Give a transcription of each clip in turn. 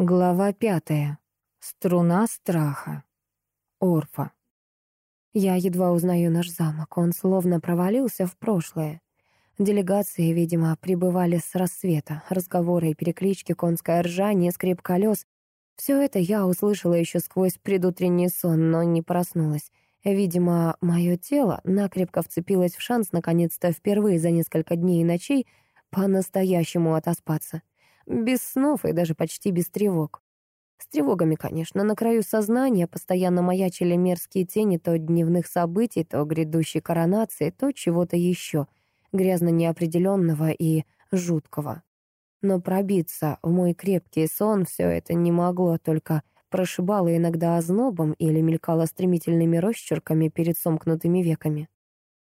Глава пятая. Струна страха. Орфа. Я едва узнаю наш замок. Он словно провалился в прошлое. Делегации, видимо, прибывали с рассвета. Разговоры и переклички, конское ржание, скрип колес. Все это я услышала еще сквозь предутренний сон, но не проснулась. Видимо, мое тело накрепко вцепилось в шанс наконец-то впервые за несколько дней и ночей по-настоящему отоспаться. Без снов и даже почти без тревог. С тревогами, конечно, на краю сознания постоянно маячили мерзкие тени то дневных событий, то грядущей коронации, то чего-то еще, грязно неопределенного и жуткого. Но пробиться в мой крепкий сон все это не могло, только прошибало иногда ознобом или мелькало стремительными росчерками перед сомкнутыми веками.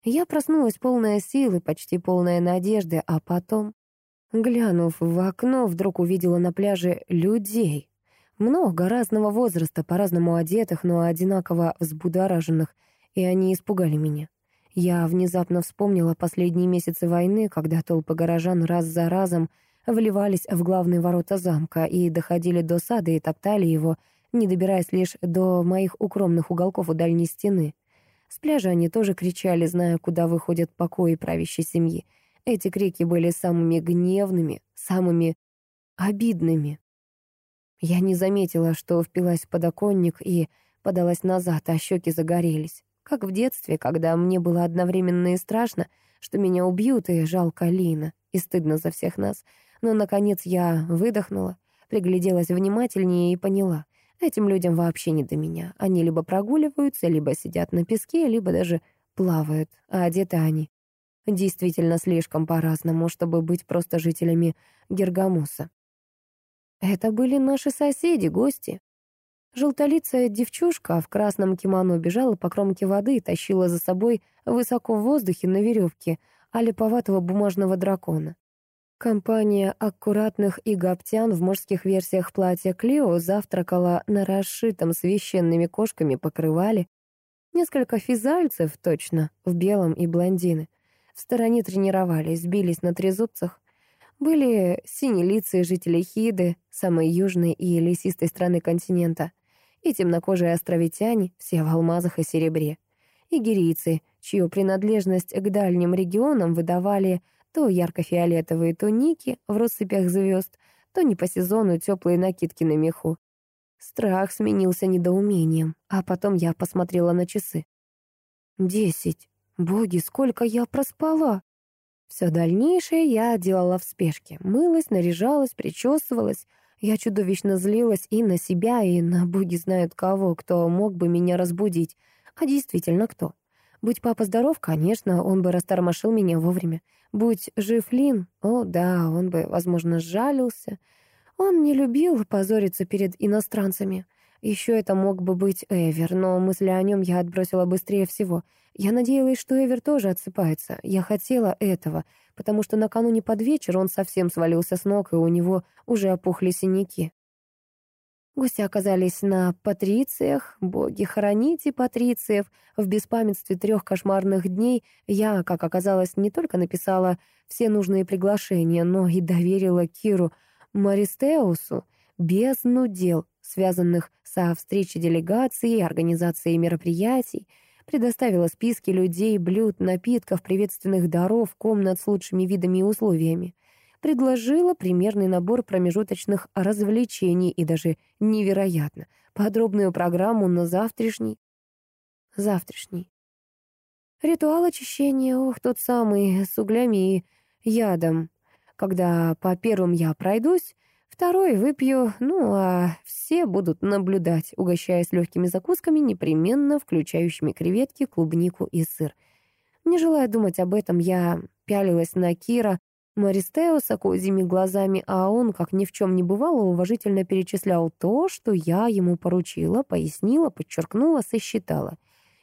Я проснулась полная силы, почти полная надежды, а потом Глянув в окно, вдруг увидела на пляже людей. Много разного возраста, по-разному одетых, но одинаково взбудораженных, и они испугали меня. Я внезапно вспомнила последние месяцы войны, когда толпы горожан раз за разом вливались в главные ворота замка и доходили до сада и топтали его, не добираясь лишь до моих укромных уголков у дальней стены. С пляжа они тоже кричали, зная, куда выходят покои правящей семьи, эти крики были самыми гневными, самыми обидными. Я не заметила, что впилась в подоконник и подалась назад, а щеки загорелись. Как в детстве, когда мне было одновременно и страшно, что меня убьют, и жалко Лина, и стыдно за всех нас. Но, наконец, я выдохнула, пригляделась внимательнее и поняла. Этим людям вообще не до меня. Они либо прогуливаются, либо сидят на песке, либо даже плавают, а одеты они действительно слишком по-разному, чтобы быть просто жителями Гергамуса. Это были наши соседи, гости. Желтолицая девчушка в красном кимоно бежала по кромке воды и тащила за собой высоко в воздухе на веревке алиповатого бумажного дракона. Компания аккуратных игаптян в мужских версиях платья Клео завтракала на расшитом священными кошками покрывале. Несколько физальцев, точно, в белом и блондины, в стороне тренировались, бились на трезубцах. Были синелицые жители Хиды, самой южной и лесистой страны континента, и темнокожие островитяне, все в алмазах и серебре, и гирийцы, чью принадлежность к дальним регионам выдавали то ярко-фиолетовые туники в россыпях звезд, то не по сезону теплые накидки на меху. Страх сменился недоумением, а потом я посмотрела на часы. Десять. Боги, сколько я проспала! Все дальнейшее я делала в спешке. Мылась, наряжалась, причесывалась. Я чудовищно злилась и на себя, и на боги знают кого, кто мог бы меня разбудить. А действительно, кто? Будь папа здоров, конечно, он бы растормошил меня вовремя. Будь жив Лин, о да, он бы, возможно, сжалился. Он не любил позориться перед иностранцами. Еще это мог бы быть Эвер, но мысли о нем я отбросила быстрее всего. Я надеялась, что Эвер тоже отсыпается. Я хотела этого, потому что накануне под вечер он совсем свалился с ног, и у него уже опухли синяки. Гости оказались на патрициях, боги, храните патрициев. В беспамятстве трех кошмарных дней я, как оказалось, не только написала все нужные приглашения, но и доверила Киру Маристеусу бездну дел, связанных со встречей делегаций, организацией мероприятий, предоставила списки людей, блюд, напитков, приветственных даров, комнат с лучшими видами и условиями. Предложила примерный набор промежуточных развлечений и даже невероятно подробную программу на завтрашний. Завтрашний. Ритуал очищения, ох, тот самый, с углями и ядом. Когда по первым я пройдусь, Второй выпью, ну а все будут наблюдать, угощаясь легкими закусками, непременно включающими креветки, клубнику и сыр. Не желая думать об этом, я пялилась на Кира, Мористеуса козьими глазами, а он, как ни в чем не бывало, уважительно перечислял то, что я ему поручила, пояснила, подчеркнула, сосчитала.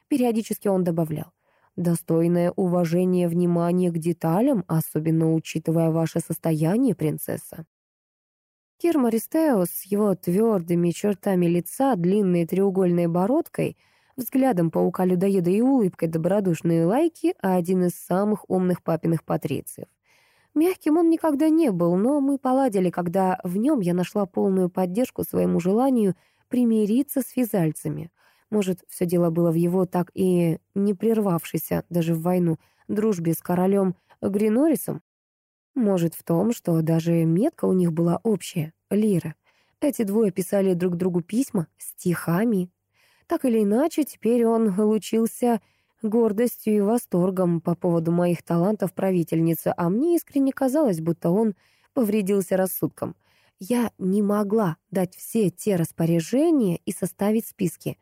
Периодически он добавлял. «Достойное уважение внимание к деталям, особенно учитывая ваше состояние, принцесса». Кир Мористеус с его твердыми чертами лица, длинной треугольной бородкой, взглядом паука-людоеда и улыбкой добродушной лайки, а один из самых умных папиных патрициев. Мягким он никогда не был, но мы поладили, когда в нем я нашла полную поддержку своему желанию примириться с физальцами. Может, все дело было в его так и не прервавшейся даже в войну дружбе с королем Гринорисом? Может, в том, что даже метка у них была общая — лира. Эти двое писали друг другу письма стихами. Так или иначе, теперь он лучился гордостью и восторгом по поводу моих талантов правительницы, а мне искренне казалось, будто он повредился рассудком. Я не могла дать все те распоряжения и составить списки.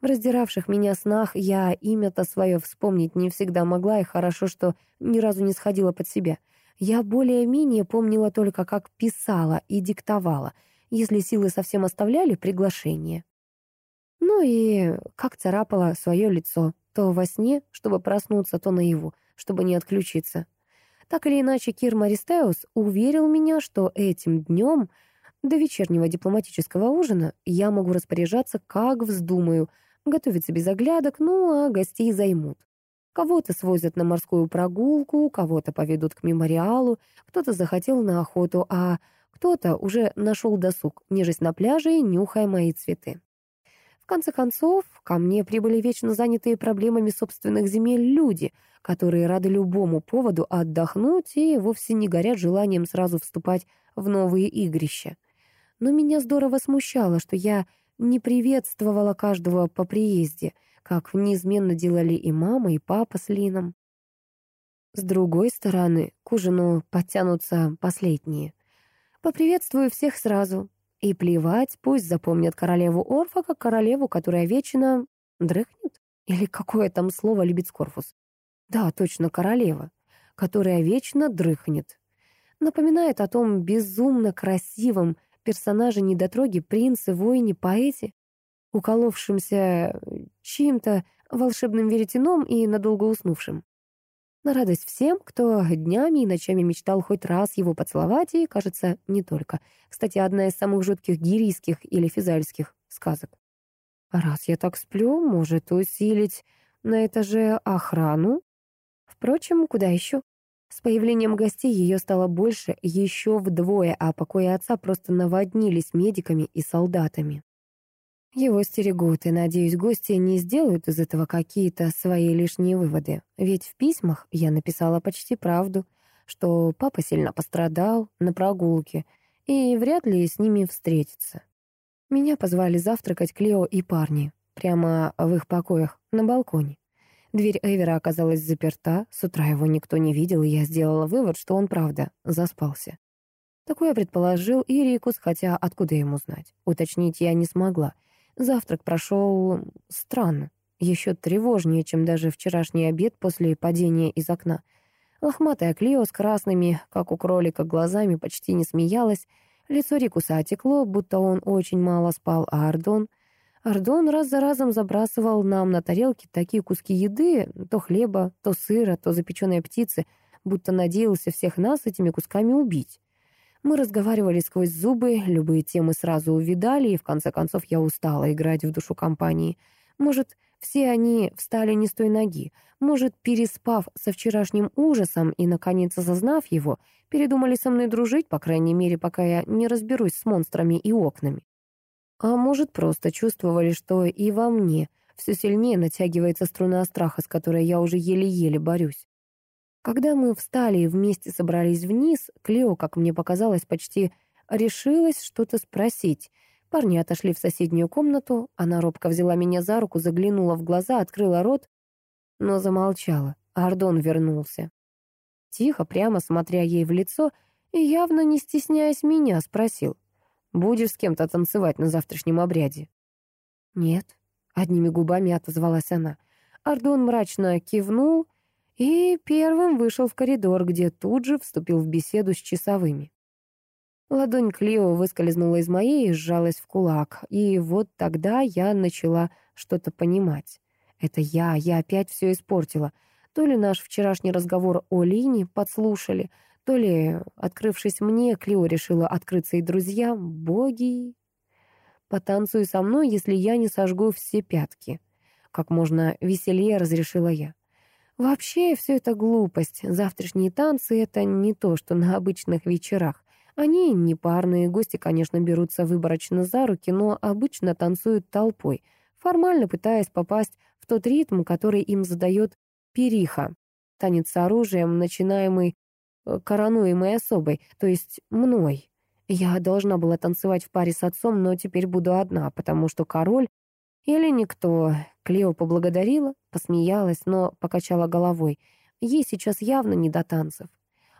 В раздиравших меня снах я имя-то свое вспомнить не всегда могла, и хорошо, что ни разу не сходила под себя. Я более-менее помнила только, как писала и диктовала, если силы совсем оставляли приглашение. Ну и как царапала свое лицо, то во сне, чтобы проснуться, то наяву, чтобы не отключиться. Так или иначе, Кир Маристеус уверил меня, что этим днем до вечернего дипломатического ужина я могу распоряжаться, как вздумаю, готовиться без оглядок, ну а гостей займут. Кого-то свозят на морскую прогулку, кого-то поведут к мемориалу, кто-то захотел на охоту, а кто-то уже нашел досуг, нежесть на пляже и нюхая мои цветы. В конце концов, ко мне прибыли вечно занятые проблемами собственных земель люди, которые рады любому поводу отдохнуть и вовсе не горят желанием сразу вступать в новые игрища. Но меня здорово смущало, что я не приветствовала каждого по приезде, как неизменно делали и мама, и папа с Лином. С другой стороны, к ужину подтянутся последние. Поприветствую всех сразу, и плевать, пусть запомнят королеву Орфа как королеву, которая вечно дрыхнет? Или какое там слово любит Скорфус? Да, точно, королева, которая вечно дрыхнет. Напоминает о том безумно красивом персонаже недотроги, принце, воине, поэте, уколовшимся чьим-то волшебным веретеном и надолго уснувшим. На радость всем, кто днями и ночами мечтал хоть раз его поцеловать, и, кажется, не только. Кстати, одна из самых жутких гирийских или физальских сказок. А раз я так сплю, может усилить на этаже охрану? Впрочем, куда еще? С появлением гостей ее стало больше еще вдвое, а покои отца просто наводнились медиками и солдатами. Его стерегут, и, надеюсь, гости не сделают из этого какие-то свои лишние выводы. Ведь в письмах я написала почти правду, что папа сильно пострадал на прогулке, и вряд ли с ними встретиться. Меня позвали завтракать Клео и парни, прямо в их покоях, на балконе. Дверь Эвера оказалась заперта, с утра его никто не видел, и я сделала вывод, что он, правда, заспался. Такое предположил и Рикус, хотя откуда ему знать? Уточнить я не смогла — Завтрак прошел странно, еще тревожнее, чем даже вчерашний обед после падения из окна. Лохматая Клио с красными, как у кролика, глазами почти не смеялась. Лицо Рикуса отекло, будто он очень мало спал, а Ардон... Ардон раз за разом забрасывал нам на тарелки такие куски еды, то хлеба, то сыра, то запеченной птицы, будто надеялся всех нас этими кусками убить. Мы разговаривали сквозь зубы, любые темы сразу увидали, и в конце концов я устала играть в душу компании. Может, все они встали не с той ноги. Может, переспав со вчерашним ужасом и, наконец, осознав его, передумали со мной дружить, по крайней мере, пока я не разберусь с монстрами и окнами. А может, просто чувствовали, что и во мне все сильнее натягивается струна страха, с которой я уже еле-еле борюсь. Когда мы встали и вместе собрались вниз, Клео, как мне показалось, почти решилась что-то спросить. Парни отошли в соседнюю комнату, она робко взяла меня за руку, заглянула в глаза, открыла рот, но замолчала. Ардон вернулся. Тихо, прямо смотря ей в лицо и явно не стесняясь меня, спросил. «Будешь с кем-то танцевать на завтрашнем обряде?» «Нет», — одними губами отозвалась она. Ардон мрачно кивнул и первым вышел в коридор, где тут же вступил в беседу с часовыми. Ладонь Клио выскользнула из моей и сжалась в кулак, и вот тогда я начала что-то понимать. Это я, я опять все испортила. То ли наш вчерашний разговор о Лине подслушали, то ли, открывшись мне, Клио решила открыться и друзьям. Боги! Потанцуй со мной, если я не сожгу все пятки. Как можно веселее разрешила я. Вообще, все это глупость. Завтрашние танцы — это не то, что на обычных вечерах. Они, не парные гости, конечно, берутся выборочно за руки, но обычно танцуют толпой, формально пытаясь попасть в тот ритм, который им задает периха. Танец с оружием, начинаемый э, коронуемой особой, то есть мной. Я должна была танцевать в паре с отцом, но теперь буду одна, потому что король или никто. Клео поблагодарила, посмеялась, но покачала головой. Ей сейчас явно не до танцев.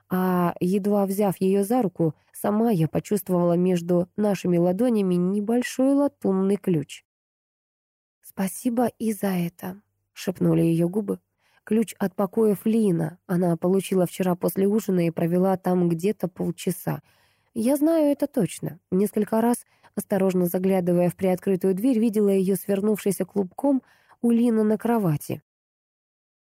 А едва взяв ее за руку, сама я почувствовала между нашими ладонями небольшой латунный ключ. «Спасибо и за это», — шепнули ее губы. Ключ от покоев Лина. Она получила вчера после ужина и провела там где-то полчаса. Я знаю это точно. Несколько раз, осторожно заглядывая в приоткрытую дверь, видела ее свернувшейся клубком у Лина на кровати.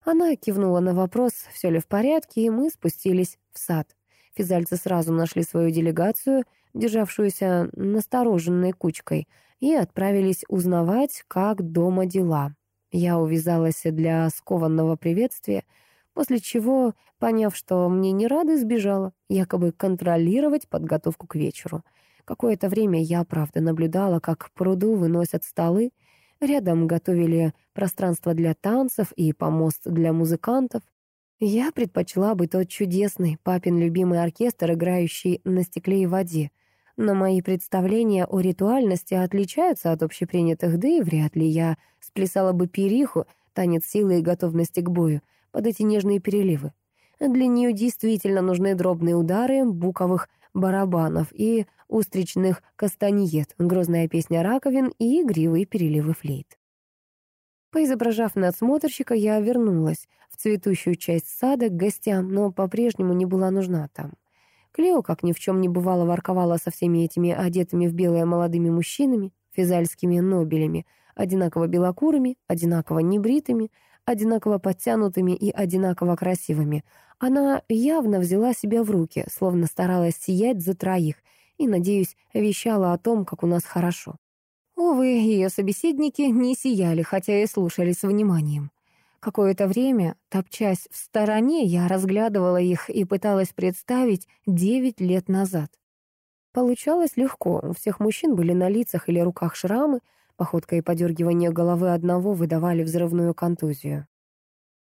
Она кивнула на вопрос, все ли в порядке, и мы спустились в сад. Физальцы сразу нашли свою делегацию, державшуюся настороженной кучкой, и отправились узнавать, как дома дела. Я увязалась для скованного приветствия — после чего, поняв, что мне не рады, сбежала, якобы контролировать подготовку к вечеру. Какое-то время я, правда, наблюдала, как к пруду выносят столы, рядом готовили пространство для танцев и помост для музыкантов. Я предпочла бы тот чудесный папин любимый оркестр, играющий на стекле и воде. Но мои представления о ритуальности отличаются от общепринятых, да и вряд ли я сплясала бы периху, танец силы и готовности к бою, под эти нежные переливы. Для нее действительно нужны дробные удары буковых барабанов и устричных кастаньет, грозная песня раковин и игривые переливы флейт. Поизображав надсмотрщика, я вернулась в цветущую часть сада к гостям, но по-прежнему не была нужна там. Клео, как ни в чем не бывало, ворковала со всеми этими одетыми в белое молодыми мужчинами, физальскими нобелями, одинаково белокурыми, одинаково небритыми, одинаково подтянутыми и одинаково красивыми. Она явно взяла себя в руки, словно старалась сиять за троих, и, надеюсь, вещала о том, как у нас хорошо. Увы, ее собеседники не сияли, хотя и слушали с вниманием. Какое-то время, топчась в стороне, я разглядывала их и пыталась представить девять лет назад. Получалось легко, у всех мужчин были на лицах или руках шрамы, Походка и подергивание головы одного выдавали взрывную контузию.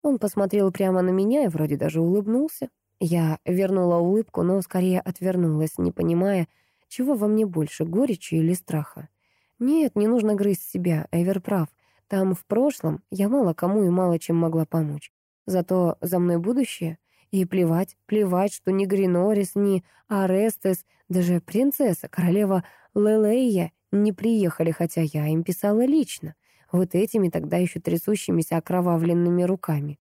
Он посмотрел прямо на меня и вроде даже улыбнулся. Я вернула улыбку, но скорее отвернулась, не понимая, чего во мне больше, горечи или страха. Нет, не нужно грызть себя, Эвер прав. Там, в прошлом, я мало кому и мало чем могла помочь. Зато за мной будущее. И плевать, плевать, что ни Гринорис, ни Арестес, даже принцесса, королева Лелея не приехали, хотя я им писала лично, вот этими тогда еще трясущимися окровавленными руками.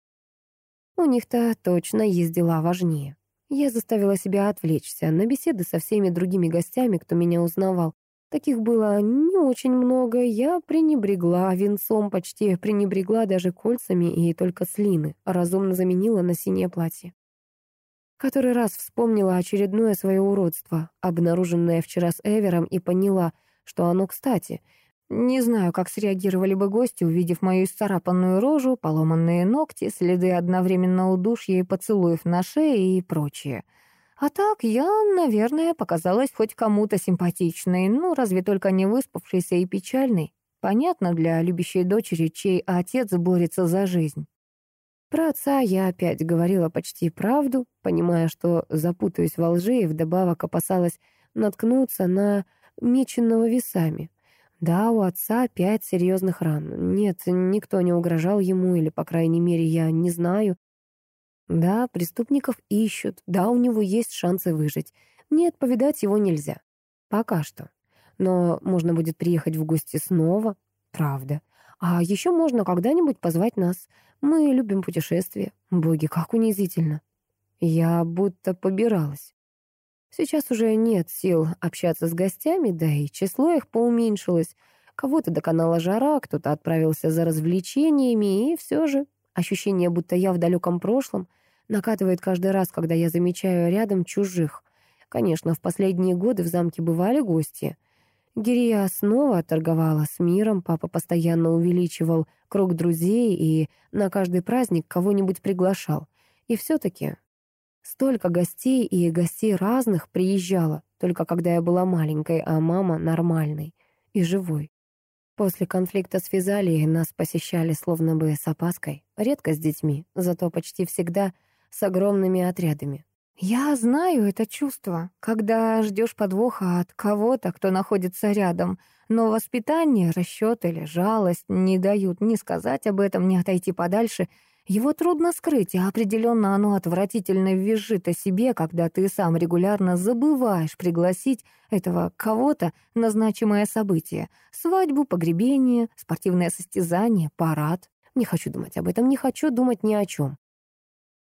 У них-то точно есть дела важнее. Я заставила себя отвлечься на беседы со всеми другими гостями, кто меня узнавал. Таких было не очень много, я пренебрегла венцом, почти пренебрегла даже кольцами и только слины, разумно заменила на синее платье. Который раз вспомнила очередное свое уродство, обнаруженное вчера с Эвером, и поняла — что оно кстати. Не знаю, как среагировали бы гости, увидев мою исцарапанную рожу, поломанные ногти, следы одновременно удушья и поцелуев на шее и прочее. А так я, наверное, показалась хоть кому-то симпатичной, ну, разве только не выспавшейся и печальной. Понятно для любящей дочери, чей отец борется за жизнь. Про отца я опять говорила почти правду, понимая, что запутаюсь во лжи и вдобавок опасалась наткнуться на меченного весами. Да, у отца пять серьезных ран. Нет, никто не угрожал ему, или, по крайней мере, я не знаю. Да, преступников ищут, да, у него есть шансы выжить. Нет, повидать его нельзя. Пока что. Но можно будет приехать в гости снова, правда. А еще можно когда-нибудь позвать нас. Мы любим путешествия. Боги, как унизительно. Я будто побиралась. Сейчас уже нет сил общаться с гостями, да и число их поуменьшилось. Кого-то доконала жара, кто-то отправился за развлечениями, и все же ощущение, будто я в далеком прошлом, накатывает каждый раз, когда я замечаю рядом чужих. Конечно, в последние годы в замке бывали гости. Гирия снова торговала с миром, папа постоянно увеличивал круг друзей и на каждый праздник кого-нибудь приглашал. И все-таки столько гостей и гостей разных приезжало, только когда я была маленькой, а мама нормальной и живой. После конфликта с Физалией нас посещали словно бы с опаской, редко с детьми, зато почти всегда с огромными отрядами. Я знаю это чувство, когда ждешь подвоха от кого-то, кто находится рядом, но воспитание, расчет или жалость не дают ни сказать об этом, ни отойти подальше. Его трудно скрыть, и определенно оно отвратительно визжит о себе, когда ты сам регулярно забываешь пригласить этого кого-то на значимое событие. Свадьбу, погребение, спортивное состязание, парад. Не хочу думать об этом, не хочу думать ни о чем.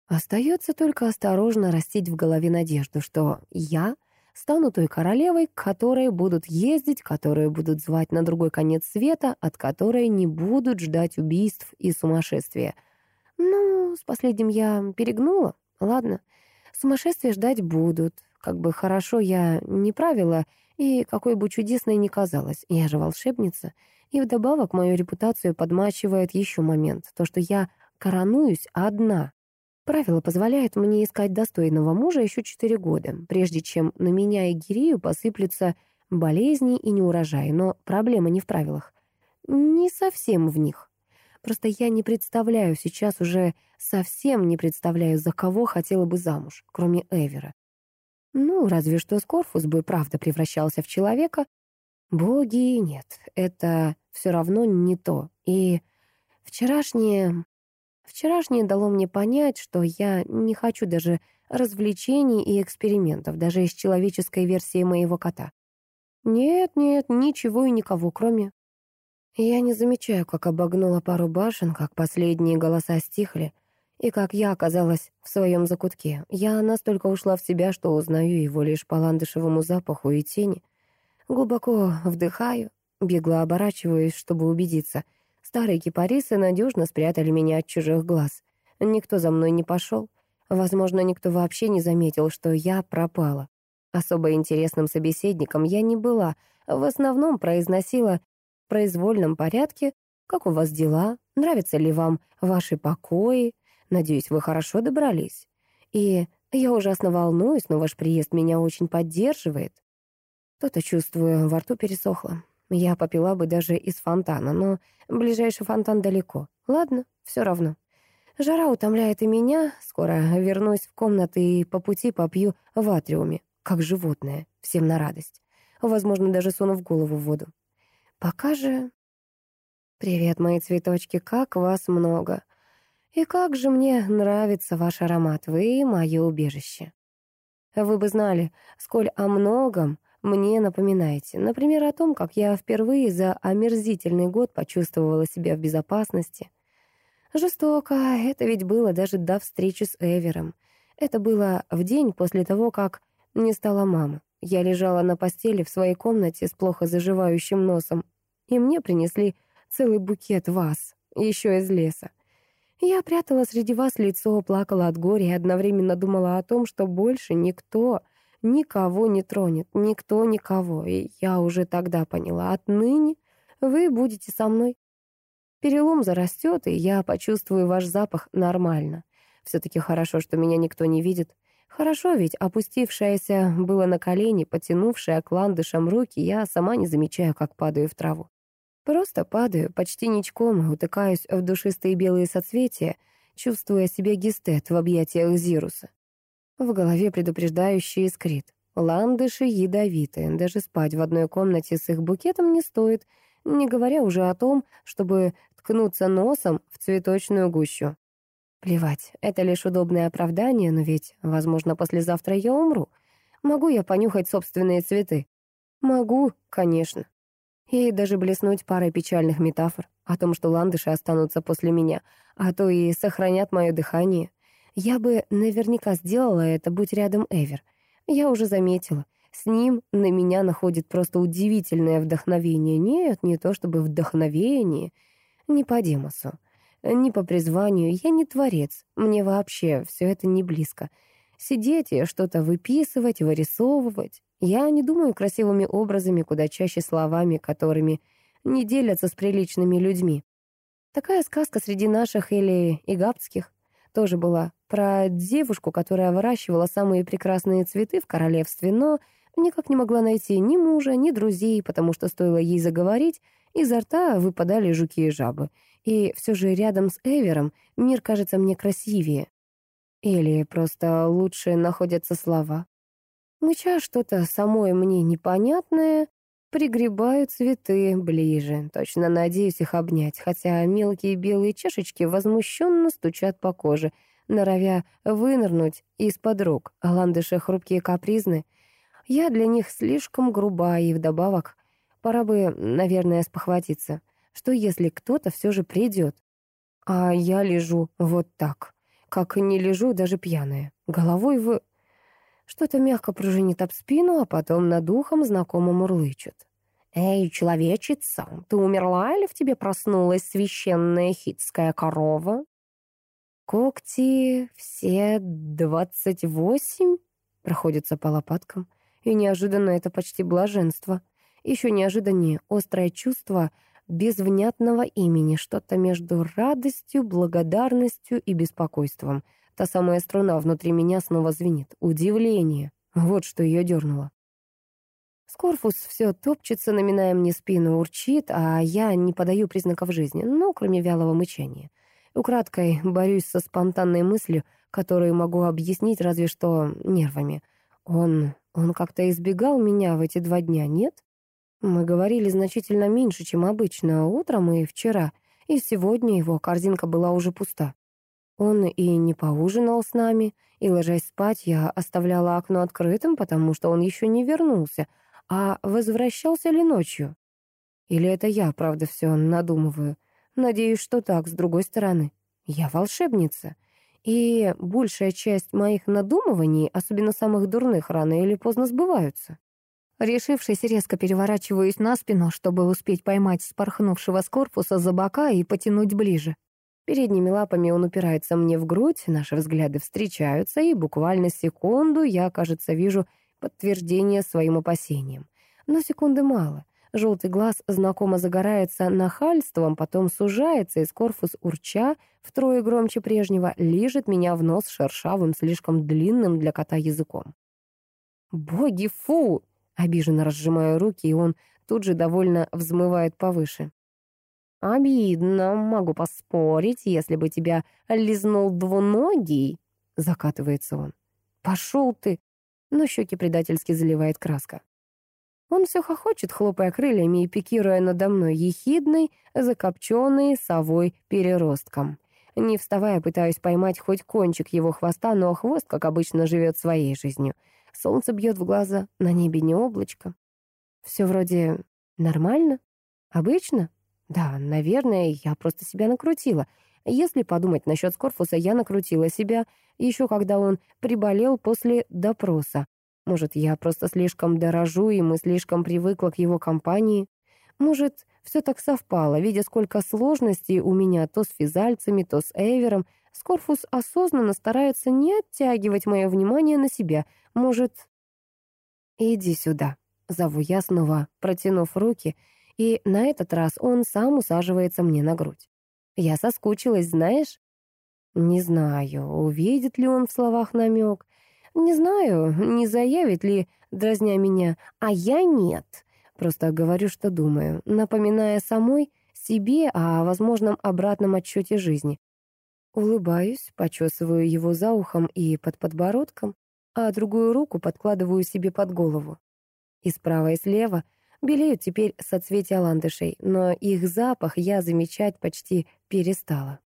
Остается только осторожно растить в голове надежду, что я стану той королевой, к которой будут ездить, которую будут звать на другой конец света, от которой не будут ждать убийств и сумасшествия. Ну, с последним я перегнула, ладно. Сумасшествия ждать будут. Как бы хорошо я не правила, и какой бы чудесной ни казалась, я же волшебница. И вдобавок мою репутацию подмачивает еще момент, то, что я коронуюсь одна, Правило позволяет мне искать достойного мужа еще четыре года, прежде чем на меня и Гирию посыплются болезни и неурожаи. Но проблема не в правилах. Не совсем в них. Просто я не представляю сейчас уже совсем не представляю, за кого хотела бы замуж, кроме Эвера. Ну, разве что Скорфус бы правда превращался в человека. Боги нет, это все равно не то. И вчерашнее Вчерашнее дало мне понять, что я не хочу даже развлечений и экспериментов, даже из человеческой версии моего кота. Нет, нет, ничего и никого, кроме... Я не замечаю, как обогнула пару башен, как последние голоса стихли, и как я оказалась в своем закутке. Я настолько ушла в себя, что узнаю его лишь по ландышевому запаху и тени. Глубоко вдыхаю, бегло оборачиваюсь, чтобы убедиться — Старые кипарисы надежно спрятали меня от чужих глаз. Никто за мной не пошел. Возможно, никто вообще не заметил, что я пропала. Особо интересным собеседником я не была. В основном произносила произвольном порядке «Как у вас дела? Нравятся ли вам ваши покои? Надеюсь, вы хорошо добрались?» И «Я ужасно волнуюсь, но ваш приезд меня очень поддерживает». То-то чувствую, во рту пересохло. Я попила бы даже из фонтана, но ближайший фонтан далеко. Ладно, все равно. Жара утомляет и меня. Скоро вернусь в комнаты и по пути попью в атриуме, как животное, всем на радость. Возможно, даже суну в голову в воду. Пока же... Привет, мои цветочки, как вас много. И как же мне нравится ваш аромат, вы мое убежище. Вы бы знали, сколь о многом мне напоминаете. Например, о том, как я впервые за омерзительный год почувствовала себя в безопасности. Жестоко, это ведь было даже до встречи с Эвером. Это было в день после того, как не стала мама. Я лежала на постели в своей комнате с плохо заживающим носом, и мне принесли целый букет вас, еще из леса. Я прятала среди вас лицо, плакала от горя и одновременно думала о том, что больше никто никого не тронет, никто никого. И я уже тогда поняла, отныне вы будете со мной. Перелом зарастет, и я почувствую ваш запах нормально. Все-таки хорошо, что меня никто не видит. Хорошо ведь, опустившаяся было на колени, потянувшая к ландышам руки, я сама не замечаю, как падаю в траву. Просто падаю, почти ничком, утыкаюсь в душистые белые соцветия, чувствуя себя гестет в объятиях Зируса. В голове предупреждающий искрит. Ландыши ядовитые, даже спать в одной комнате с их букетом не стоит, не говоря уже о том, чтобы ткнуться носом в цветочную гущу. Плевать, это лишь удобное оправдание, но ведь, возможно, послезавтра я умру. Могу я понюхать собственные цветы? Могу, конечно. И даже блеснуть парой печальных метафор о том, что ландыши останутся после меня, а то и сохранят мое дыхание. Я бы наверняка сделала это, будь рядом Эвер. Я уже заметила. С ним на меня находит просто удивительное вдохновение. Нет, не то чтобы вдохновение. Не по демосу. Не по призванию. Я не творец. Мне вообще все это не близко. Сидеть и что-то выписывать, вырисовывать. Я не думаю красивыми образами, куда чаще словами, которыми не делятся с приличными людьми. Такая сказка среди наших или игаптских тоже была про девушку, которая выращивала самые прекрасные цветы в королевстве, но никак не могла найти ни мужа, ни друзей, потому что стоило ей заговорить, изо рта выпадали жуки и жабы. И все же рядом с Эвером мир кажется мне красивее. Или просто лучше находятся слова. Мыча что-то самое мне непонятное, пригребаю цветы ближе, точно надеюсь их обнять, хотя мелкие белые чашечки возмущенно стучат по коже, норовя вынырнуть из-под рук, а ландыши хрупкие капризны. Я для них слишком груба, и вдобавок пора бы, наверное, спохватиться, что если кто-то все же придет, а я лежу вот так, как не лежу даже пьяная, головой в... Что-то мягко пружинит об спину, а потом над ухом знакомо мурлычет. «Эй, человечица, ты умерла или в тебе проснулась священная хитская корова?» Когти все двадцать восемь проходятся по лопаткам, и неожиданно это почти блаженство. Еще неожиданнее острое чувство без внятного имени, что-то между радостью, благодарностью и беспокойством — Та самая струна внутри меня снова звенит. Удивление. Вот что ее дернуло. Скорфус все топчется, наминая мне спину, урчит, а я не подаю признаков жизни, ну, кроме вялого мычания. Украдкой борюсь со спонтанной мыслью, которую могу объяснить разве что нервами. Он... он как-то избегал меня в эти два дня, нет? Мы говорили значительно меньше, чем обычно, утром и вчера, и сегодня его корзинка была уже пуста. Он и не поужинал с нами, и, ложась спать, я оставляла окно открытым, потому что он еще не вернулся. А возвращался ли ночью? Или это я, правда, все надумываю? Надеюсь, что так, с другой стороны. Я волшебница. И большая часть моих надумываний, особенно самых дурных, рано или поздно сбываются. Решившись, резко переворачиваюсь на спину, чтобы успеть поймать спорхнувшего с корпуса за бока и потянуть ближе. Передними лапами он упирается мне в грудь, наши взгляды встречаются, и буквально секунду я, кажется, вижу подтверждение своим опасениям. Но секунды мало. Желтый глаз знакомо загорается нахальством, потом сужается, и скорфус урча, втрое громче прежнего, лижет меня в нос шершавым, слишком длинным для кота языком. «Боги, фу!» — обиженно разжимаю руки, и он тут же довольно взмывает повыше. «Обидно, могу поспорить, если бы тебя лизнул двуногий», — закатывается он. «Пошел ты!» Но щеки предательски заливает краска. Он все хохочет, хлопая крыльями и пикируя надо мной ехидной, закопченной совой переростком. Не вставая, пытаюсь поймать хоть кончик его хвоста, но хвост, как обычно, живет своей жизнью. Солнце бьет в глаза, на небе не облачко. Все вроде нормально, обычно. Да, наверное, я просто себя накрутила. Если подумать насчет Скорфуса, я накрутила себя, еще когда он приболел после допроса. Может, я просто слишком дорожу, и слишком привыкла к его компании. Может, все так совпало, видя, сколько сложностей у меня то с физальцами, то с Эвером. Скорфус осознанно старается не оттягивать мое внимание на себя. Может... «Иди сюда», — зову я снова, протянув руки — и на этот раз он сам усаживается мне на грудь. Я соскучилась, знаешь? Не знаю, увидит ли он в словах намек. Не знаю, не заявит ли, дразня меня, а я нет. Просто говорю, что думаю, напоминая самой себе о возможном обратном отчете жизни. Улыбаюсь, почесываю его за ухом и под подбородком, а другую руку подкладываю себе под голову. И справа, и слева — Белеют теперь соцветия ландышей, но их запах я замечать почти перестала.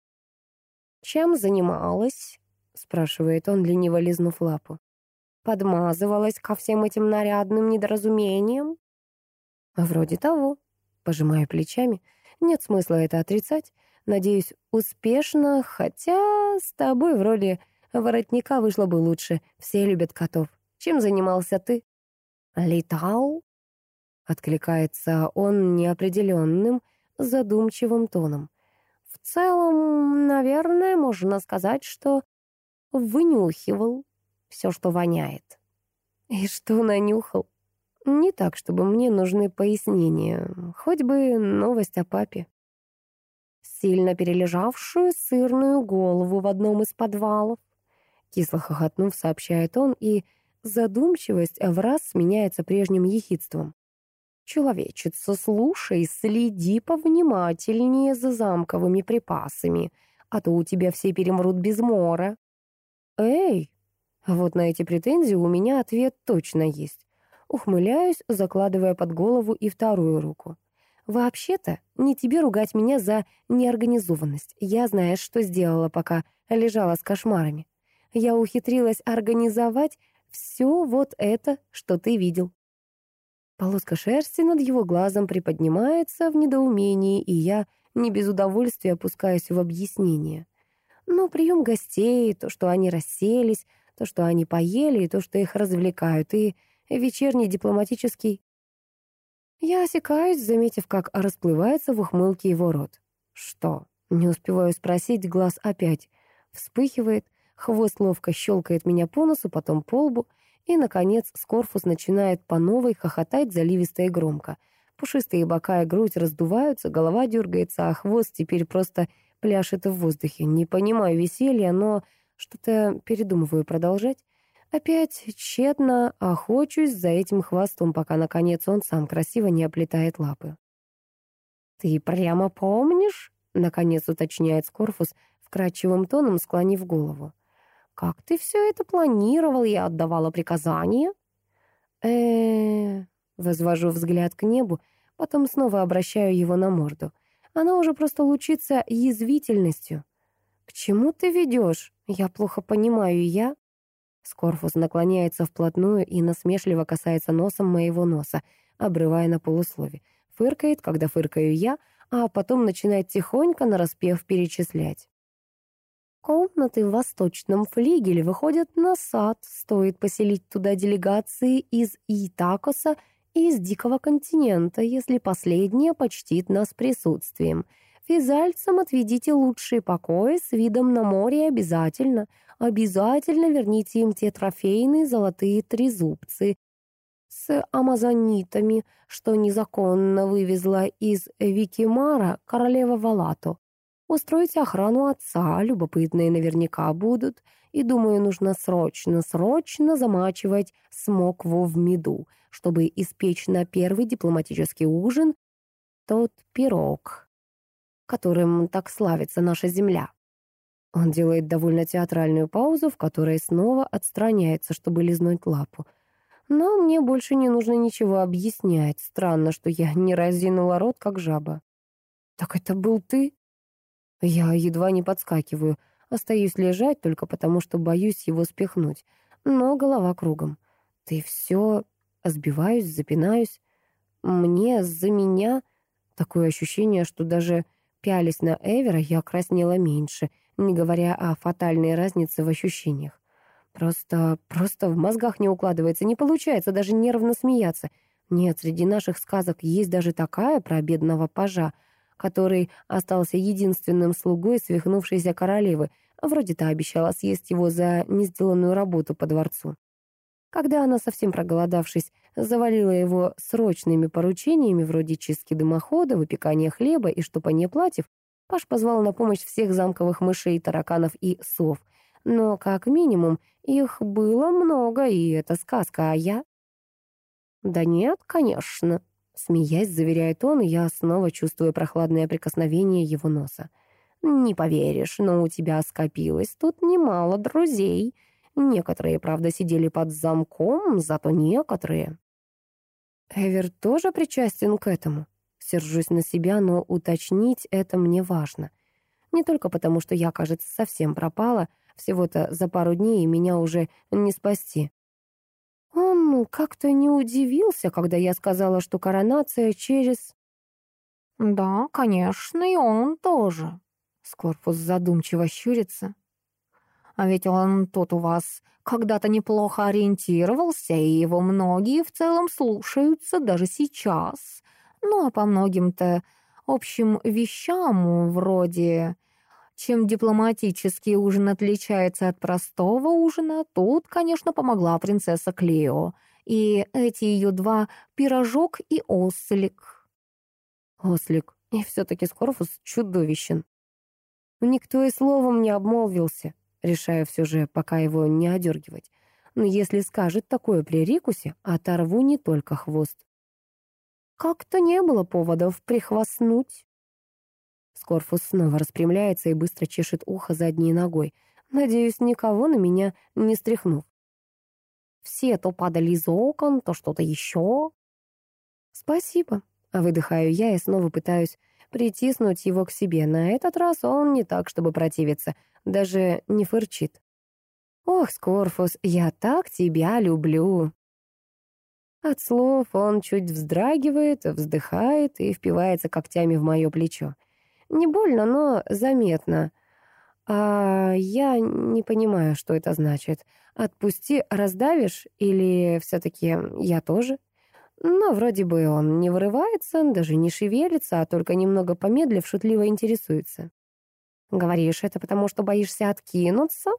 «Чем занималась?» — спрашивает он, лениво лизнув лапу. «Подмазывалась ко всем этим нарядным недоразумениям?» «Вроде того», — пожимаю плечами. «Нет смысла это отрицать. Надеюсь, успешно, хотя с тобой в роли воротника вышло бы лучше. Все любят котов. Чем занимался ты?» «Летал?» Откликается он неопределенным, задумчивым тоном. В целом, наверное, можно сказать, что вынюхивал. все, что воняет». «И что нанюхал?» «Не так, чтобы мне нужны пояснения. Хоть бы новость о папе». «Сильно перележавшую сырную голову в одном из подвалов», кисло хохотнув, сообщает он, и задумчивость в раз сменяется прежним ехидством. «Человечица, слушай, следи повнимательнее за замковыми припасами, а то у тебя все перемрут без мора». «Эй!» Вот на эти претензии у меня ответ точно есть. Ухмыляюсь, закладывая под голову и вторую руку. «Вообще-то, не тебе ругать меня за неорганизованность. Я знаешь, что сделала, пока лежала с кошмарами. Я ухитрилась организовать все вот это, что ты видел. Полоска шерсти над его глазом приподнимается в недоумении, и я не без удовольствия опускаюсь в объяснение. Но прием гостей, то, что они расселись, то, что они поели, и то, что их развлекают, и вечерний дипломатический... Я осекаюсь, заметив, как расплывается в ухмылке его рот. Что? Не успеваю спросить, глаз опять вспыхивает, хвост ловко щелкает меня по носу, потом по лбу — и, наконец, Скорфус начинает по новой хохотать заливисто и громко. Пушистые бока и грудь раздуваются, голова дергается, а хвост теперь просто пляшет в воздухе. Не понимаю веселья, но что-то передумываю продолжать. Опять тщетно охочусь за этим хвостом, пока, наконец, он сам красиво не оплетает лапы. «Ты прямо помнишь?» — наконец уточняет Скорфус, вкрадчивым тоном склонив голову. «Как ты все это планировал и отдавала приказания?» э Возвожу взгляд к небу, потом снова обращаю его на морду. Она уже просто лучится язвительностью. «К чему ты ведешь? Я плохо понимаю, я...» Скорфус наклоняется вплотную и насмешливо касается носом моего носа, обрывая на полуслове. Фыркает, когда фыркаю я, а потом начинает тихонько нараспев перечислять. Комнаты в восточном флигеле выходят на сад. Стоит поселить туда делегации из Итакоса и из Дикого континента, если последняя почтит нас присутствием. Физальцам отведите лучшие покои с видом на море обязательно. Обязательно верните им те трофейные золотые трезубцы с амазонитами, что незаконно вывезла из Викимара королева Валато. Устроите охрану отца, любопытные наверняка будут. И, думаю, нужно срочно, срочно замачивать смокву в меду, чтобы испечь на первый дипломатический ужин тот пирог, которым так славится наша земля. Он делает довольно театральную паузу, в которой снова отстраняется, чтобы лизнуть лапу. Но мне больше не нужно ничего объяснять. Странно, что я не разинула рот, как жаба. «Так это был ты?» Я едва не подскакиваю, остаюсь лежать только потому, что боюсь его спихнуть. Но голова кругом. Ты все... Сбиваюсь, запинаюсь. Мне, за меня... Такое ощущение, что даже пялись на Эвера, я краснела меньше, не говоря о фатальной разнице в ощущениях. Просто, просто в мозгах не укладывается, не получается даже нервно смеяться. Нет, среди наших сказок есть даже такая про бедного пажа, который остался единственным слугой свихнувшейся королевы, вроде та обещала съесть его за несделанную работу по дворцу. Когда она, совсем проголодавшись, завалила его срочными поручениями вроде чистки дымохода, выпекания хлеба и штопания платьев, Паш позвал на помощь всех замковых мышей, тараканов и сов. Но, как минимум, их было много, и это сказка, а я... Да нет, конечно. Смеясь, заверяет он, я снова чувствую прохладное прикосновение его носа. «Не поверишь, но у тебя скопилось тут немало друзей. Некоторые, правда, сидели под замком, зато некоторые...» Эвер тоже причастен к этому. Сержусь на себя, но уточнить это мне важно. Не только потому, что я, кажется, совсем пропала, всего-то за пару дней меня уже не спасти. Он как-то не удивился, когда я сказала, что коронация через... «Да, конечно, и он тоже», — Скорпус задумчиво щурится. «А ведь он тут у вас когда-то неплохо ориентировался, и его многие в целом слушаются даже сейчас. Ну, а по многим-то общим вещам, вроде Чем дипломатический ужин отличается от простого ужина, тут, конечно, помогла принцесса Клео. И эти ее два пирожок и ослик. Ослик. И все-таки Скорфус чудовищен. Никто и словом не обмолвился, решая все же пока его не одергивать. Но если скажет такое при Рикусе, оторву не только хвост. Как-то не было поводов прихвастнуть. Скорфус снова распрямляется и быстро чешет ухо задней ногой. Надеюсь, никого на меня не стряхнув. Все то падали из окон, то что-то еще. Спасибо. А выдыхаю я и снова пытаюсь притиснуть его к себе. На этот раз он не так, чтобы противиться, даже не фырчит. «Ох, Скорфус, я так тебя люблю!» От слов он чуть вздрагивает, вздыхает и впивается когтями в мое плечо. Не больно, но заметно. А я не понимаю, что это значит. Отпусти, раздавишь или все-таки я тоже? Но вроде бы он не вырывается, даже не шевелится, а только немного помедлив, шутливо интересуется. «Говоришь это потому, что боишься откинуться?»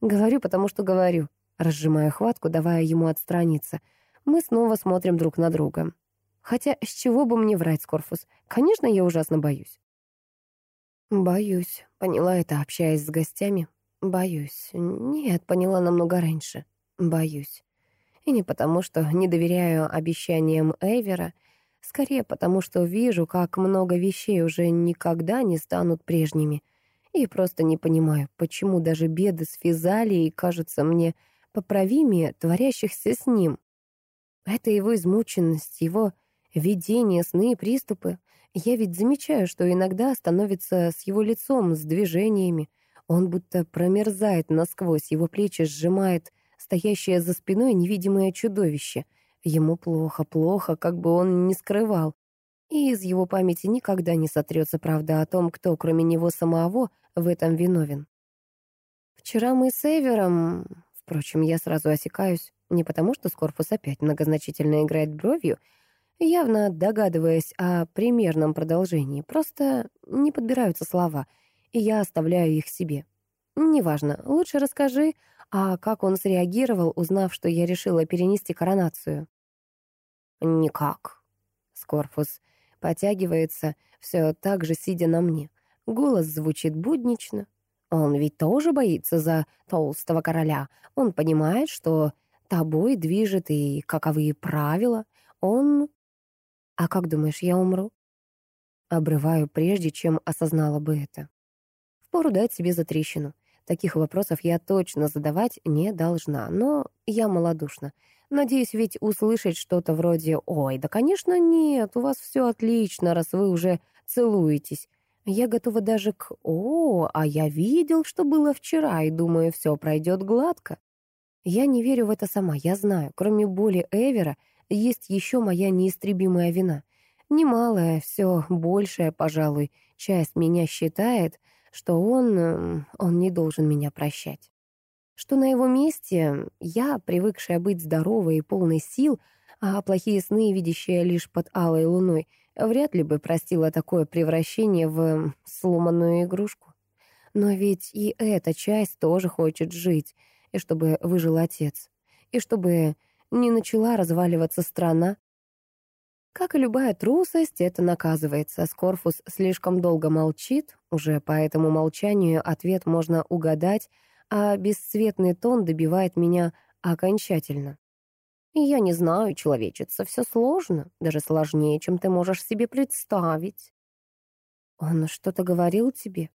«Говорю, потому что говорю», разжимая хватку, давая ему отстраниться. Мы снова смотрим друг на друга. Хотя с чего бы мне врать, Скорфус? Конечно, я ужасно боюсь. Боюсь. Поняла это, общаясь с гостями. Боюсь. Нет, поняла намного раньше. Боюсь. И не потому, что не доверяю обещаниям Эвера, скорее потому, что вижу, как много вещей уже никогда не станут прежними. И просто не понимаю, почему даже беды с Физалией кажутся мне поправимее творящихся с ним. Это его измученность, его видение, сны и приступы. Я ведь замечаю, что иногда становится с его лицом, с движениями. Он будто промерзает насквозь, его плечи сжимает стоящее за спиной невидимое чудовище. Ему плохо, плохо, как бы он ни скрывал. И из его памяти никогда не сотрется правда о том, кто, кроме него самого, в этом виновен. Вчера мы с Эвером... Впрочем, я сразу осекаюсь. Не потому, что Скорпус опять многозначительно играет бровью, явно догадываясь о примерном продолжении. Просто не подбираются слова, и я оставляю их себе. Неважно, лучше расскажи, а как он среагировал, узнав, что я решила перенести коронацию. «Никак». Скорфус потягивается, все так же сидя на мне. Голос звучит буднично. Он ведь тоже боится за толстого короля. Он понимает, что тобой движет и каковы правила. Он «А как думаешь, я умру?» Обрываю, прежде чем осознала бы это. Впору дать себе затрещину. Таких вопросов я точно задавать не должна, но я малодушна. Надеюсь ведь услышать что-то вроде «Ой, да, конечно, нет, у вас все отлично, раз вы уже целуетесь». Я готова даже к «О, а я видел, что было вчера, и думаю, все пройдет гладко». Я не верю в это сама, я знаю. Кроме боли Эвера, есть еще моя неистребимая вина. Немалая, все большая, пожалуй, часть меня считает, что он... Эм, он не должен меня прощать. Что на его месте я, привыкшая быть здоровой и полной сил, а плохие сны, видящие лишь под алой луной, вряд ли бы простила такое превращение в эм, сломанную игрушку. Но ведь и эта часть тоже хочет жить, и чтобы выжил отец, и чтобы не начала разваливаться страна. Как и любая трусость, это наказывается. Скорфус слишком долго молчит, уже по этому молчанию ответ можно угадать, а бесцветный тон добивает меня окончательно. «Я не знаю, человечица, все сложно, даже сложнее, чем ты можешь себе представить». «Он что-то говорил тебе?»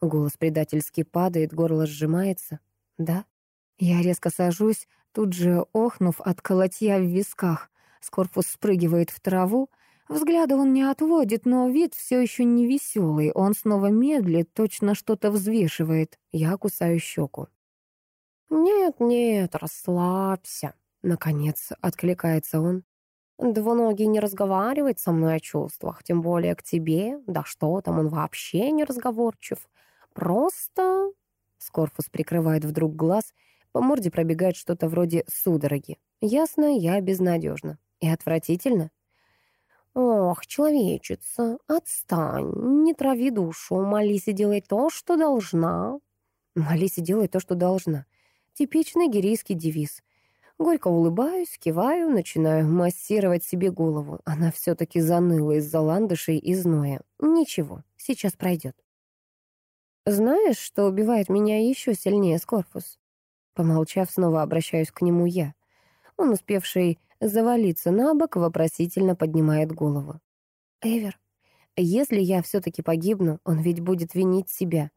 Голос предательски падает, горло сжимается. «Да?» Я резко сажусь, Тут же, охнув от колотья в висках, Скорпус спрыгивает в траву. Взгляда он не отводит, но вид все еще не веселый. Он снова медлит, точно что-то взвешивает. Я кусаю щеку. «Нет-нет, расслабься», — наконец откликается он. «Двуногий не разговаривает со мной о чувствах, тем более к тебе. Да что там, он вообще не разговорчив. Просто...» Скорпус прикрывает вдруг глаз — по морде пробегает что-то вроде судороги. Ясно, я безнадежна. И отвратительно. Ох, человечица, отстань, не трави душу, молись и делай то, что должна. Молись и делай то, что должна. Типичный гирийский девиз. Горько улыбаюсь, киваю, начинаю массировать себе голову. Она все-таки заныла из-за ландышей и зноя. Ничего, сейчас пройдет. Знаешь, что убивает меня еще сильнее, Скорпус? Помолчав, снова обращаюсь к нему я. Он, успевший завалиться на бок, вопросительно поднимает голову. «Эвер, если я все-таки погибну, он ведь будет винить себя.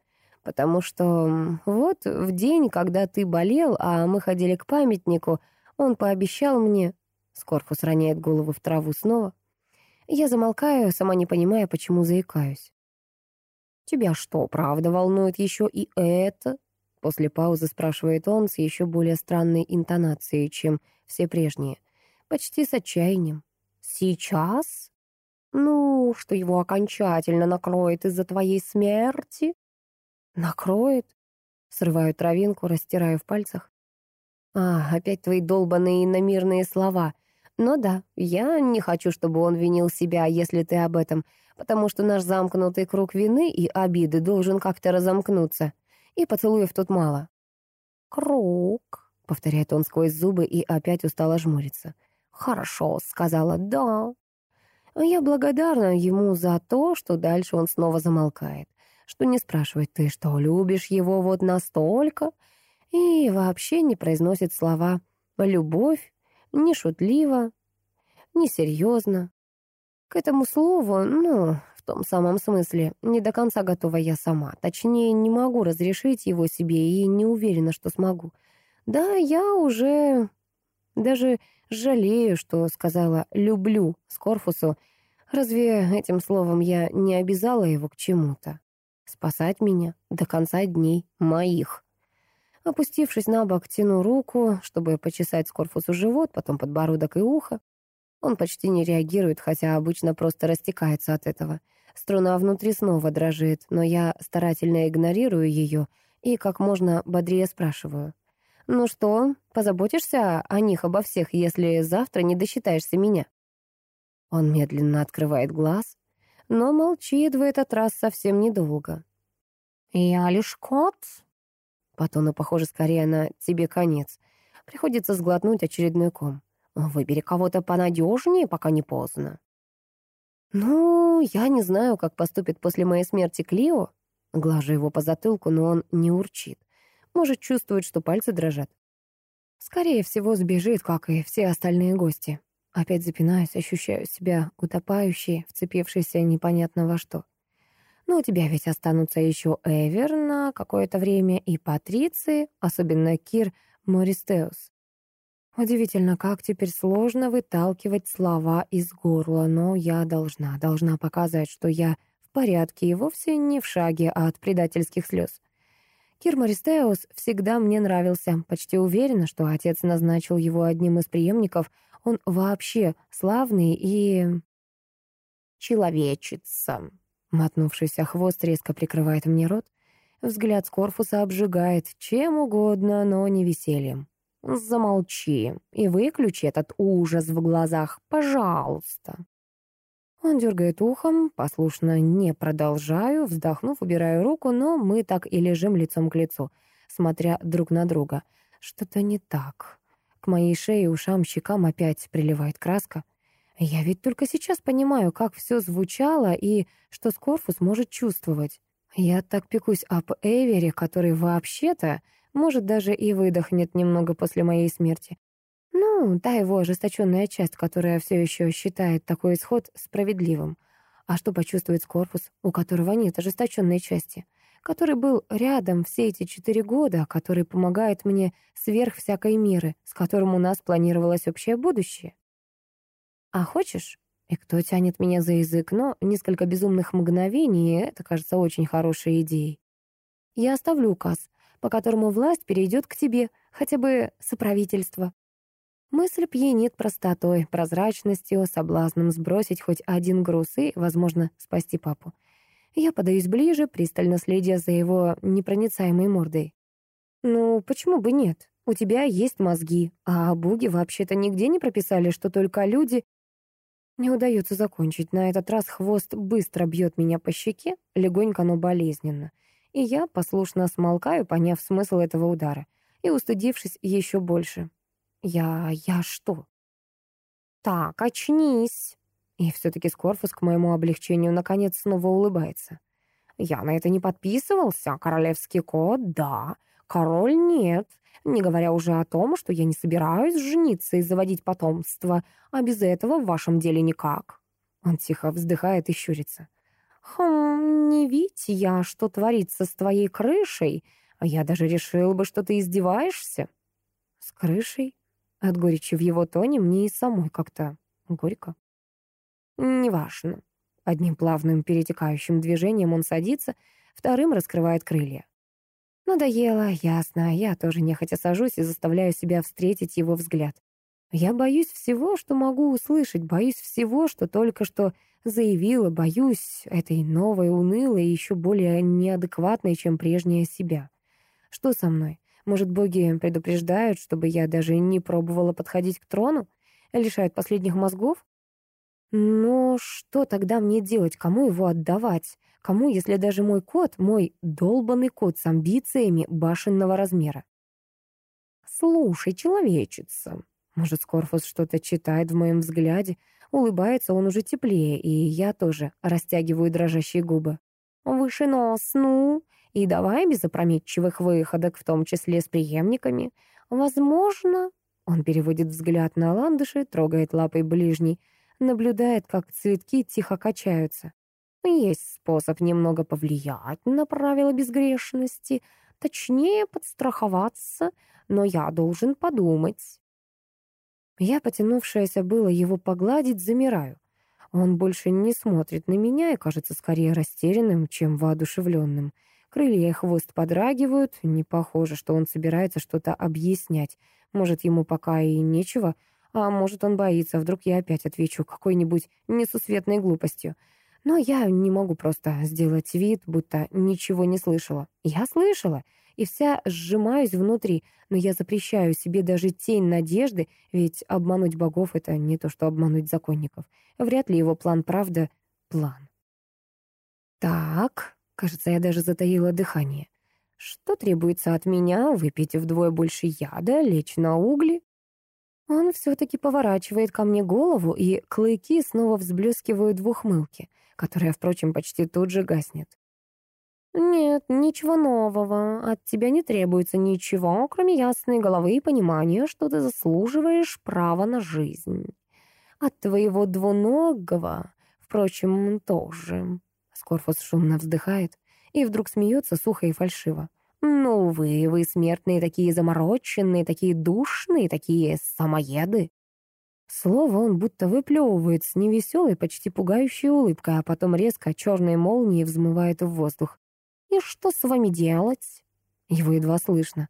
Потому что вот в день, когда ты болел, а мы ходили к памятнику, он пообещал мне... Скорфус роняет голову в траву снова. Я замолкаю, сама не понимая, почему заикаюсь. «Тебя что, правда волнует еще и это?» После паузы спрашивает он с еще более странной интонацией, чем все прежние. Почти с отчаянием. «Сейчас? Ну, что его окончательно накроет из-за твоей смерти?» «Накроет?» Срываю травинку, растираю в пальцах. А, опять твои долбанные иномирные слова. Но да, я не хочу, чтобы он винил себя, если ты об этом, потому что наш замкнутый круг вины и обиды должен как-то разомкнуться. И поцелуев тут мало. «Круг», — повторяет он сквозь зубы и опять устало жмурится. «Хорошо», — сказала «да». Я благодарна ему за то, что дальше он снова замолкает, что не спрашивает «ты что, любишь его вот настолько?» и вообще не произносит слова «любовь», не шутливо, не серьезно. К этому слову, ну, в том самом смысле, не до конца готова я сама. Точнее, не могу разрешить его себе и не уверена, что смогу. Да, я уже даже жалею, что сказала «люблю» Скорфусу. Разве этим словом я не обязала его к чему-то? Спасать меня до конца дней моих. Опустившись на бок, тяну руку, чтобы почесать Скорфусу живот, потом подбородок и ухо. Он почти не реагирует, хотя обычно просто растекается от этого. Струна внутри снова дрожит, но я старательно игнорирую ее и как можно бодрее спрашиваю. «Ну что, позаботишься о них обо всех, если завтра не досчитаешься меня?» Он медленно открывает глаз, но молчит в этот раз совсем недолго. «Я лишь кот», по тону похоже скорее на «тебе конец». Приходится сглотнуть очередной ком. Выбери кого-то понадежнее, пока не поздно. Ну, я не знаю, как поступит после моей смерти Клио. Глажу его по затылку, но он не урчит. Может, чувствует, что пальцы дрожат. Скорее всего, сбежит, как и все остальные гости. Опять запинаюсь, ощущаю себя утопающей, вцепившейся непонятно во что. Но у тебя ведь останутся еще Эвер на какое-то время и Патриции, особенно Кир Мористеус. Удивительно, как теперь сложно выталкивать слова из горла, но я должна, должна показать, что я в порядке и вовсе не в шаге от предательских слез. Кир Мористеус всегда мне нравился, почти уверена, что отец назначил его одним из преемников. Он вообще славный и... человечица. Мотнувшийся хвост резко прикрывает мне рот. Взгляд с корпуса обжигает чем угодно, но не весельем. «Замолчи и выключи этот ужас в глазах, пожалуйста». Он дергает ухом, послушно не продолжаю, вздохнув, убираю руку, но мы так и лежим лицом к лицу, смотря друг на друга. Что-то не так. К моей шее, ушам, щекам опять приливает краска. Я ведь только сейчас понимаю, как все звучало и что Скорфус может чувствовать. Я так пекусь об Эвере, который вообще-то, может, даже и выдохнет немного после моей смерти. Ну, та его ожесточенная часть, которая все еще считает такой исход справедливым. А что почувствует Скорфус, у которого нет ожесточенной части? Который был рядом все эти четыре года, который помогает мне сверх всякой меры, с которым у нас планировалось общее будущее? «А хочешь?» И кто тянет меня за язык, но несколько безумных мгновений, это кажется очень хорошей идеей. Я оставлю указ, по которому власть перейдет к тебе, хотя бы соправительство. Мысль пьянит простотой, прозрачностью, соблазном сбросить хоть один груз и, возможно, спасти папу. Я подаюсь ближе, пристально следя за его непроницаемой мордой. «Ну, почему бы нет? У тебя есть мозги, а буги вообще-то нигде не прописали, что только люди Не удается закончить. На этот раз хвост быстро бьет меня по щеке, легонько, но болезненно. И я послушно смолкаю, поняв смысл этого удара, и устыдившись еще больше. Я... я что? Так, очнись. И все-таки Скорфус к моему облегчению наконец снова улыбается. Я на это не подписывался. Королевский кот — да. Король — нет. Не говоря уже о том, что я не собираюсь жениться и заводить потомство, а без этого в вашем деле никак. Он тихо вздыхает и щурится. «Хм, не видите я, что творится с твоей крышей. А я даже решил бы, что ты издеваешься». «С крышей?» От горечи в его тоне мне и самой как-то горько. «Неважно». Одним плавным перетекающим движением он садится, вторым раскрывает крылья. Надоело, ясно, я тоже нехотя сажусь и заставляю себя встретить его взгляд. Я боюсь всего, что могу услышать, боюсь всего, что только что заявила, боюсь этой новой, унылой и еще более неадекватной, чем прежняя себя. Что со мной? Может, боги предупреждают, чтобы я даже не пробовала подходить к трону? Лишают последних мозгов? Но что тогда мне делать? Кому его отдавать? Кому, если даже мой кот, мой долбанный кот с амбициями башенного размера? Слушай, человечица. Может, Скорфус что-то читает в моем взгляде? Улыбается он уже теплее, и я тоже растягиваю дрожащие губы. Выше нос, ну, и давай без опрометчивых выходок, в том числе с преемниками. Возможно, он переводит взгляд на ландыши, трогает лапой ближний, наблюдает, как цветки тихо качаются. Есть способ немного повлиять на правила безгрешности, точнее подстраховаться, но я должен подумать. Я, потянувшаяся было его погладить, замираю. Он больше не смотрит на меня и кажется скорее растерянным, чем воодушевленным. Крылья и хвост подрагивают, не похоже, что он собирается что-то объяснять. Может, ему пока и нечего, а может, он боится, вдруг я опять отвечу какой-нибудь несусветной глупостью. Но я не могу просто сделать вид, будто ничего не слышала. Я слышала, и вся сжимаюсь внутри, но я запрещаю себе даже тень надежды, ведь обмануть богов — это не то, что обмануть законников. Вряд ли его план правда — план. Так, кажется, я даже затаила дыхание. Что требуется от меня? Выпить вдвое больше яда, лечь на угли? Он все-таки поворачивает ко мне голову, и клыки снова взблескивают в ухмылке — которая, впрочем, почти тут же гаснет. «Нет, ничего нового. От тебя не требуется ничего, кроме ясной головы и понимания, что ты заслуживаешь права на жизнь. От твоего двуногого, впрочем, тоже». Скорфус шумно вздыхает и вдруг смеется сухо и фальшиво. «Ну вы, вы смертные такие замороченные, такие душные, такие самоеды. Слово он будто выплевывает с невеселой, почти пугающей улыбкой, а потом резко черной молнией взмывает в воздух. «И что с вами делать?» Его едва слышно.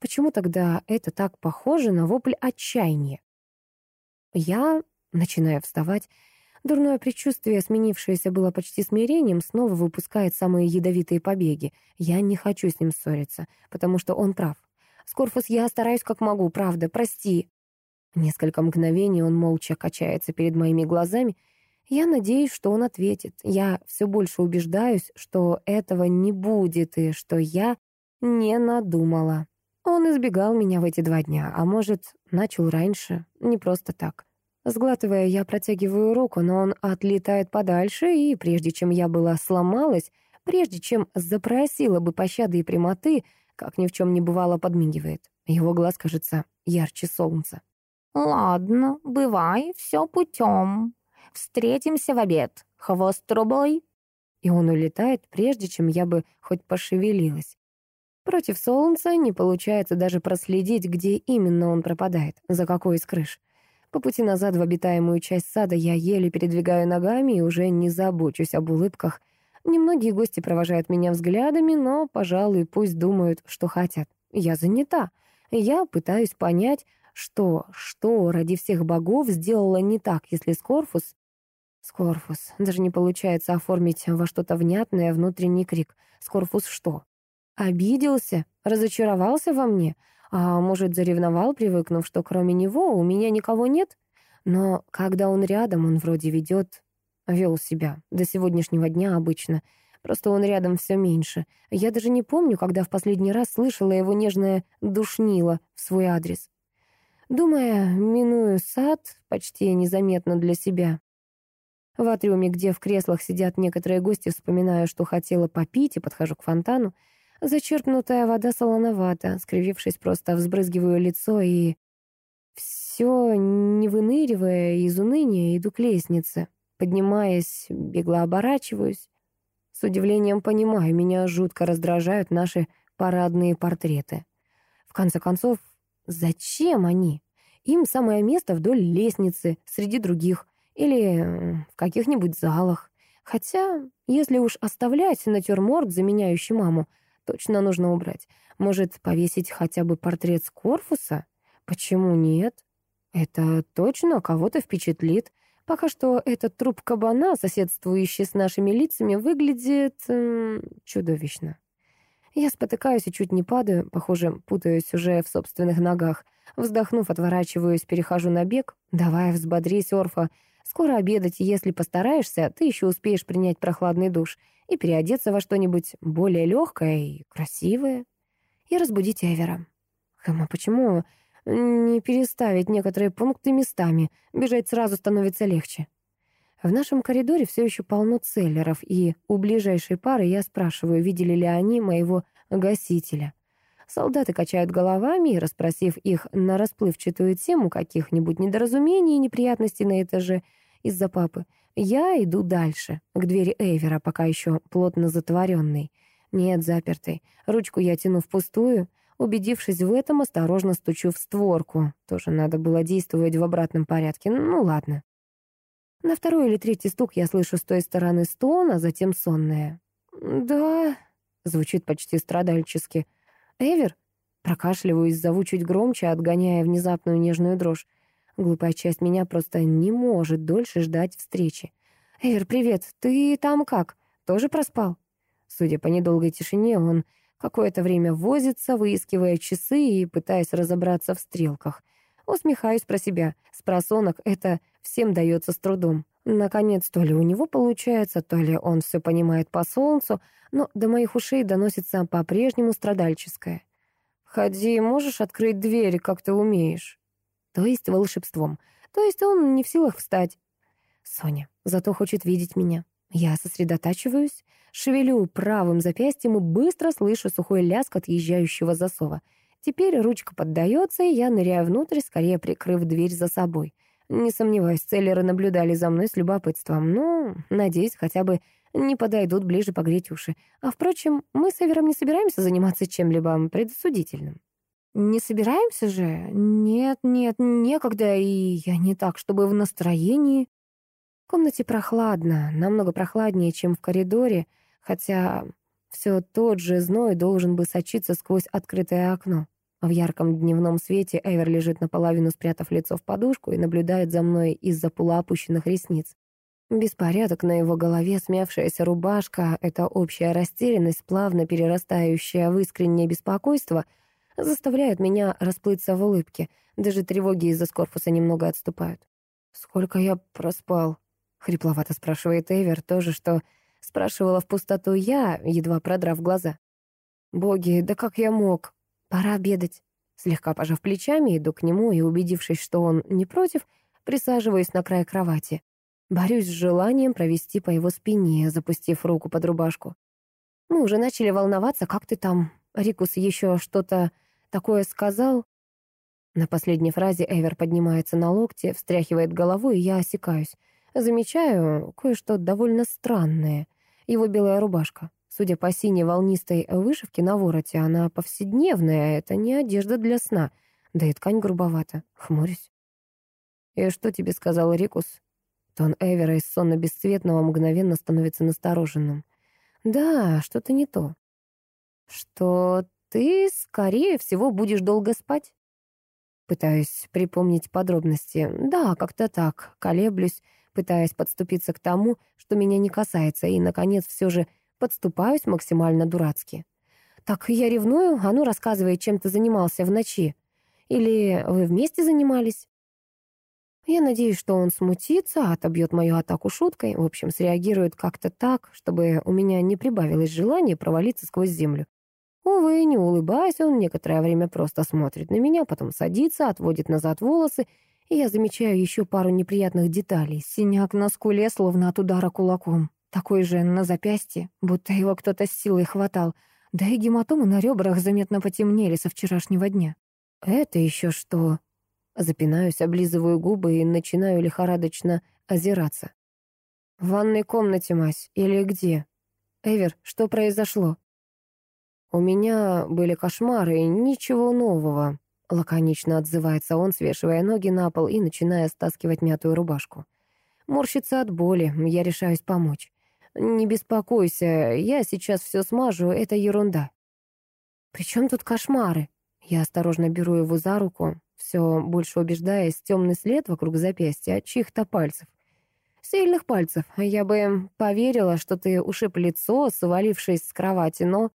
Почему тогда это так похоже на вопль отчаяния? Я, начинаю вставать, дурное предчувствие, сменившееся было почти смирением, снова выпускает самые ядовитые побеги. Я не хочу с ним ссориться, потому что он прав. Скорфус, я стараюсь как могу, правда, прости. Несколько мгновений он молча качается перед моими глазами. Я надеюсь, что он ответит. Я все больше убеждаюсь, что этого не будет и что я не надумала. Он избегал меня в эти два дня, а может, начал раньше, не просто так. Сглатывая, я протягиваю руку, но он отлетает подальше, и прежде чем я была сломалась, прежде чем запросила бы пощады и прямоты, как ни в чем не бывало, подмигивает. Его глаз кажется ярче солнца. «Ладно, бывай, все путем. Встретимся в обед. Хвост трубой». И он улетает, прежде чем я бы хоть пошевелилась. Против солнца не получается даже проследить, где именно он пропадает, за какой из крыш. По пути назад в обитаемую часть сада я еле передвигаю ногами и уже не забочусь об улыбках. Немногие гости провожают меня взглядами, но, пожалуй, пусть думают, что хотят. Я занята. Я пытаюсь понять, что, что ради всех богов сделала не так, если Скорфус... Скорфус. Даже не получается оформить во что-то внятное внутренний крик. Скорфус что? Обиделся? Разочаровался во мне? А может, заревновал, привыкнув, что кроме него у меня никого нет? Но когда он рядом, он вроде ведет, вел себя. До сегодняшнего дня обычно. Просто он рядом все меньше. Я даже не помню, когда в последний раз слышала его нежное душнило в свой адрес. Думая, миную сад, почти незаметно для себя. В атриуме, где в креслах сидят некоторые гости, вспоминаю, что хотела попить, и подхожу к фонтану. Зачерпнутая вода солоновата, скривившись, просто взбрызгиваю лицо и... Все, не выныривая из уныния, иду к лестнице. Поднимаясь, бегло оборачиваюсь. С удивлением понимаю, меня жутко раздражают наши парадные портреты. В конце концов, зачем они? Им самое место вдоль лестницы, среди других, или в каких-нибудь залах. Хотя, если уж оставлять натюрморт, заменяющий маму, точно нужно убрать. Может, повесить хотя бы портрет с корпуса? Почему нет? Это точно кого-то впечатлит. Пока что этот труп кабана, соседствующий с нашими лицами, выглядит эм, чудовищно. Я спотыкаюсь и чуть не падаю, похоже, путаюсь уже в собственных ногах. Вздохнув, отворачиваюсь, перехожу на бег. Давай, взбодрись, Орфа. Скоро обедать, если постараешься, ты еще успеешь принять прохладный душ и переодеться во что-нибудь более легкое и красивое. И разбудить Эвера. Хм, а почему не переставить некоторые пункты местами? Бежать сразу становится легче. В нашем коридоре все еще полно целлеров, и у ближайшей пары я спрашиваю, видели ли они моего гасителя. Солдаты качают головами, и, расспросив их на расплывчатую тему каких-нибудь недоразумений и неприятностей на этаже из-за папы, я иду дальше, к двери Эйвера, пока еще плотно затворенной. Нет, запертой. Ручку я тяну впустую. Убедившись в этом, осторожно стучу в створку. Тоже надо было действовать в обратном порядке. Ну, ладно. На второй или третий стук я слышу с той стороны стон, а затем сонное. «Да...» — звучит почти страдальчески. «Эвер?» Прокашливаюсь, зову чуть громче, отгоняя внезапную нежную дрожь. Глупая часть меня просто не может дольше ждать встречи. «Эйр, привет, ты там как? Тоже проспал?» Судя по недолгой тишине, он какое-то время возится, выискивая часы и пытаясь разобраться в стрелках. Усмехаюсь про себя. С просонок это всем дается с трудом. Наконец, то ли у него получается, то ли он все понимает по солнцу, но до моих ушей доносится по-прежнему страдальческое. «Входи, можешь открыть дверь, как ты умеешь?» то есть волшебством. То есть он не в силах встать. Соня зато хочет видеть меня. Я сосредотачиваюсь, шевелю правым запястьем и быстро слышу сухой лязг отъезжающего засова. Теперь ручка поддается, и я ныряю внутрь, скорее прикрыв дверь за собой. Не сомневаюсь, целлеры наблюдали за мной с любопытством, но, надеюсь, хотя бы не подойдут ближе погреть уши. А, впрочем, мы с Эвером не собираемся заниматься чем-либо предосудительным. «Не собираемся же? Нет, нет, некогда, и я не так, чтобы в настроении». В комнате прохладно, намного прохладнее, чем в коридоре, хотя все тот же зной должен бы сочиться сквозь открытое окно. В ярком дневном свете Эвер лежит наполовину, спрятав лицо в подушку, и наблюдает за мной из-за полуопущенных ресниц. Беспорядок на его голове, смявшаяся рубашка, эта общая растерянность, плавно перерастающая в искреннее беспокойство — заставляют меня расплыться в улыбке. Даже тревоги из-за скорпуса немного отступают. «Сколько я проспал?» — хрипловато спрашивает Эвер, тоже, что спрашивала в пустоту я, едва продрав глаза. «Боги, да как я мог? Пора обедать». Слегка пожав плечами, иду к нему и, убедившись, что он не против, присаживаюсь на край кровати. Борюсь с желанием провести по его спине, запустив руку под рубашку. Мы уже начали волноваться, как ты там. Рикус еще что-то такое сказал?» На последней фразе Эвер поднимается на локте, встряхивает головой, и я осекаюсь. Замечаю кое-что довольно странное. Его белая рубашка. Судя по синей волнистой вышивке на вороте, она повседневная, это не одежда для сна. Да и ткань грубовата. Хмурюсь. «И что тебе сказал Рикус?» Тон Эвера из сонно-бесцветного мгновенно становится настороженным. «Да, что-то не то». «Что ты, скорее всего, будешь долго спать. Пытаюсь припомнить подробности. Да, как-то так. Колеблюсь, пытаясь подступиться к тому, что меня не касается, и, наконец, все же подступаюсь максимально дурацки. «Так я ревную? А ну, рассказывай, чем ты занимался в ночи. Или вы вместе занимались?» Я надеюсь, что он смутится, отобьет мою атаку шуткой, в общем, среагирует как-то так, чтобы у меня не прибавилось желания провалиться сквозь землю. Увы, не улыбаясь, он некоторое время просто смотрит на меня, потом садится, отводит назад волосы, и я замечаю еще пару неприятных деталей. Синяк на скуле, словно от удара кулаком. Такой же на запястье, будто его кто-то с силой хватал. Да и гематомы на ребрах заметно потемнели со вчерашнего дня. Это еще что? Запинаюсь, облизываю губы и начинаю лихорадочно озираться. «В ванной комнате, мась, или где? Эвер, что произошло?» «У меня были кошмары, ничего нового», — лаконично отзывается он, свешивая ноги на пол и начиная стаскивать мятую рубашку. Морщится от боли, я решаюсь помочь. «Не беспокойся, я сейчас все смажу, это ерунда». «При чем тут кошмары?» Я осторожно беру его за руку, все больше убеждаясь, темный след вокруг запястья от чьих-то пальцев. Сильных пальцев. Я бы поверила, что ты ушиб лицо, свалившись с кровати, но...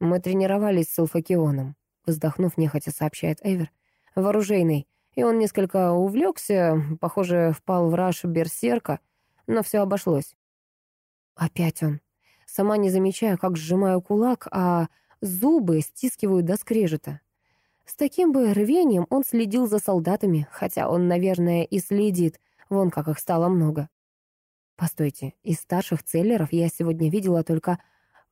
Мы тренировались с Алфакионом, вздохнув, нехотя сообщает Эвер. Вооружейный. И он несколько увлекся, похоже, впал в раш берсерка, но все обошлось. Опять он. Сама не замечаю, как сжимаю кулак, а зубы стискивают до скрежета. С таким бы рвением он следил за солдатами, хотя он, наверное, и следит, вон как их стало много. Постойте, из старших целлеров я сегодня видела только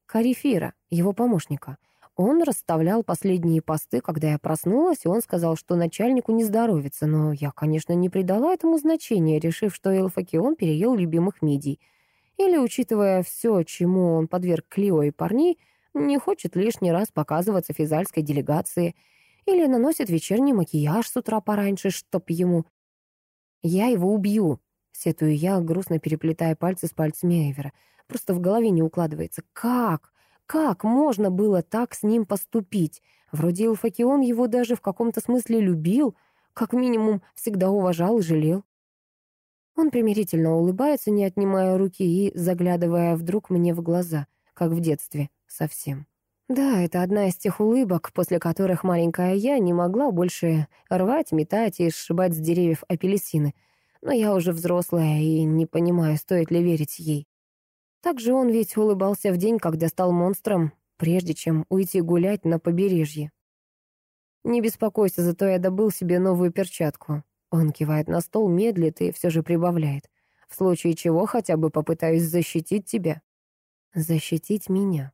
Карифира, его помощника. Он расставлял последние посты, когда я проснулась, и он сказал, что начальнику не здоровится, но я, конечно, не придала этому значения, решив, что Элфакион переел любимых мидий. Или, учитывая все, чему он подверг Клио и парней, не хочет лишний раз показываться физальской делегации — или наносит вечерний макияж с утра пораньше, чтоб ему... Я его убью, сетую я, грустно переплетая пальцы с пальцами Эвера. Просто в голове не укладывается. Как? Как можно было так с ним поступить? Вроде Илфакион его даже в каком-то смысле любил, как минимум всегда уважал и жалел. Он примирительно улыбается, не отнимая руки и заглядывая вдруг мне в глаза, как в детстве, совсем. Да, это одна из тех улыбок, после которых маленькая я не могла больше рвать, метать и сшибать с деревьев апельсины. Но я уже взрослая и не понимаю, стоит ли верить ей. Также он ведь улыбался в день, когда стал монстром, прежде чем уйти гулять на побережье. «Не беспокойся, зато я добыл себе новую перчатку». Он кивает на стол, медлит и все же прибавляет. «В случае чего хотя бы попытаюсь защитить тебя». «Защитить меня».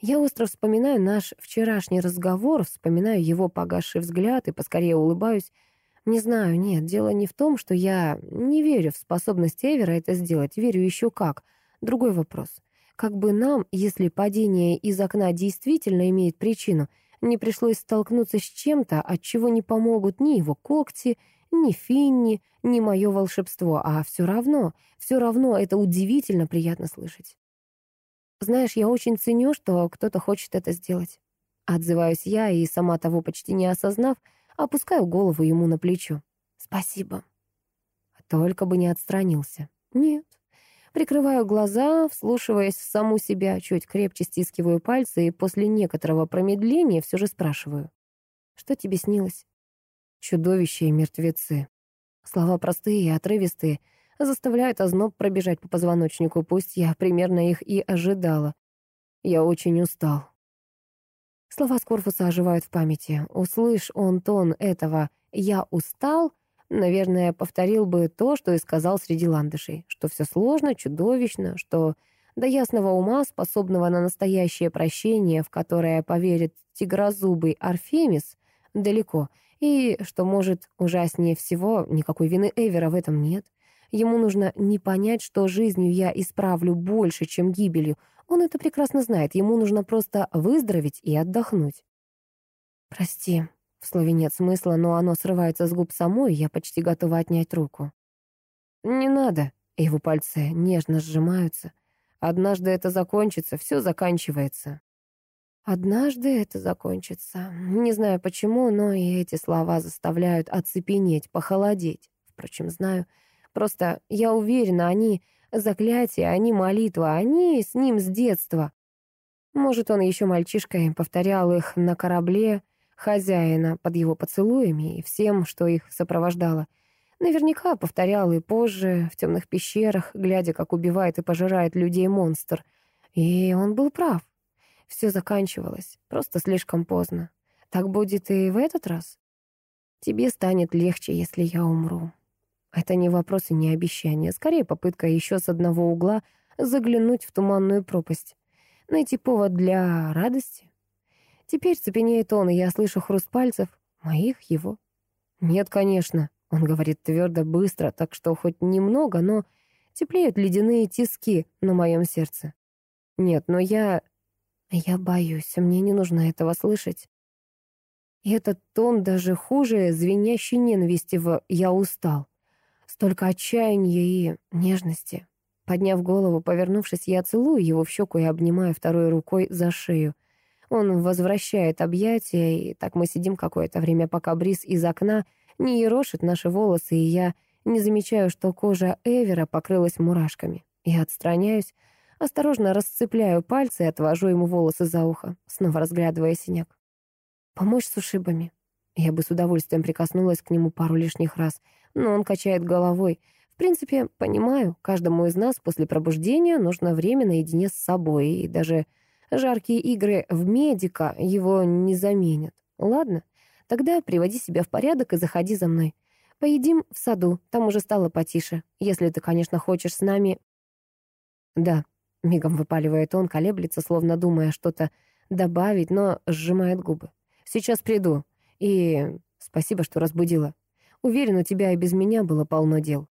Я остро вспоминаю наш вчерашний разговор, вспоминаю его погасший взгляд и поскорее улыбаюсь. Не знаю, нет, дело не в том, что я не верю в способность Эвера это сделать, верю еще как. Другой вопрос. Как бы нам, если падение из окна действительно имеет причину, не пришлось столкнуться с чем-то, от чего не помогут ни его когти, ни Финни, ни мое волшебство, а все равно, все равно это удивительно приятно слышать. Знаешь, я очень ценю, что кто-то хочет это сделать. Отзываюсь я и, сама того почти не осознав, опускаю голову ему на плечо. Спасибо. Только бы не отстранился. Нет. Прикрываю глаза, вслушиваясь в саму себя, чуть крепче стискиваю пальцы и после некоторого промедления все же спрашиваю. Что тебе снилось? Чудовища и мертвецы. Слова простые и отрывистые — заставляют озноб пробежать по позвоночнику, пусть я примерно их и ожидала. Я очень устал. Слова Скорфуса оживают в памяти. Услышь он тон этого «я устал», наверное, повторил бы то, что и сказал среди ландышей, что все сложно, чудовищно, что до ясного ума, способного на настоящее прощение, в которое поверит тигрозубый Арфемис, далеко, и что, может, ужаснее всего, никакой вины Эвера в этом нет. Ему нужно не понять, что жизнью я исправлю больше, чем гибелью. Он это прекрасно знает. Ему нужно просто выздороветь и отдохнуть. «Прости», в слове нет смысла, но оно срывается с губ самой, и я почти готова отнять руку. «Не надо», его пальцы нежно сжимаются. «Однажды это закончится, все заканчивается». «Однажды это закончится». Не знаю почему, но и эти слова заставляют оцепенеть, похолодеть. Впрочем, знаю, Просто я уверена, они заклятия, они молитва, они с ним с детства. Может, он еще мальчишкой повторял их на корабле хозяина под его поцелуями и всем, что их сопровождало. Наверняка повторял и позже, в темных пещерах, глядя, как убивает и пожирает людей монстр. И он был прав. Все заканчивалось, просто слишком поздно. Так будет и в этот раз. Тебе станет легче, если я умру. Это не вопрос и не обещание, скорее попытка еще с одного угла заглянуть в туманную пропасть. Найти повод для радости. Теперь цепенеет он, и я слышу хруст пальцев. Моих, его. Нет, конечно. Он говорит твердо, быстро, так что хоть немного, но теплеют ледяные тиски на моем сердце. Нет, но я... Я боюсь, мне не нужно этого слышать. И этот тон даже хуже звенящей ненависти в «я устал». Столько отчаяния и нежности. Подняв голову, повернувшись, я целую его в щеку и обнимаю второй рукой за шею. Он возвращает объятия, и так мы сидим какое-то время, пока бриз из окна не ерошит наши волосы, и я не замечаю, что кожа Эвера покрылась мурашками. Я отстраняюсь, осторожно расцепляю пальцы и отвожу ему волосы за ухо, снова разглядывая синяк. Помочь с ушибами. Я бы с удовольствием прикоснулась к нему пару лишних раз, но он качает головой. В принципе, понимаю, каждому из нас после пробуждения нужно время наедине с собой, и даже жаркие игры в медика его не заменят. Ладно, тогда приводи себя в порядок и заходи за мной. Поедим в саду, там уже стало потише. Если ты, конечно, хочешь с нами... Да, мигом выпаливает он, колеблется, словно думая что-то добавить, но сжимает губы. Сейчас приду. И спасибо, что разбудила. Уверен, у тебя и без меня было полно дел.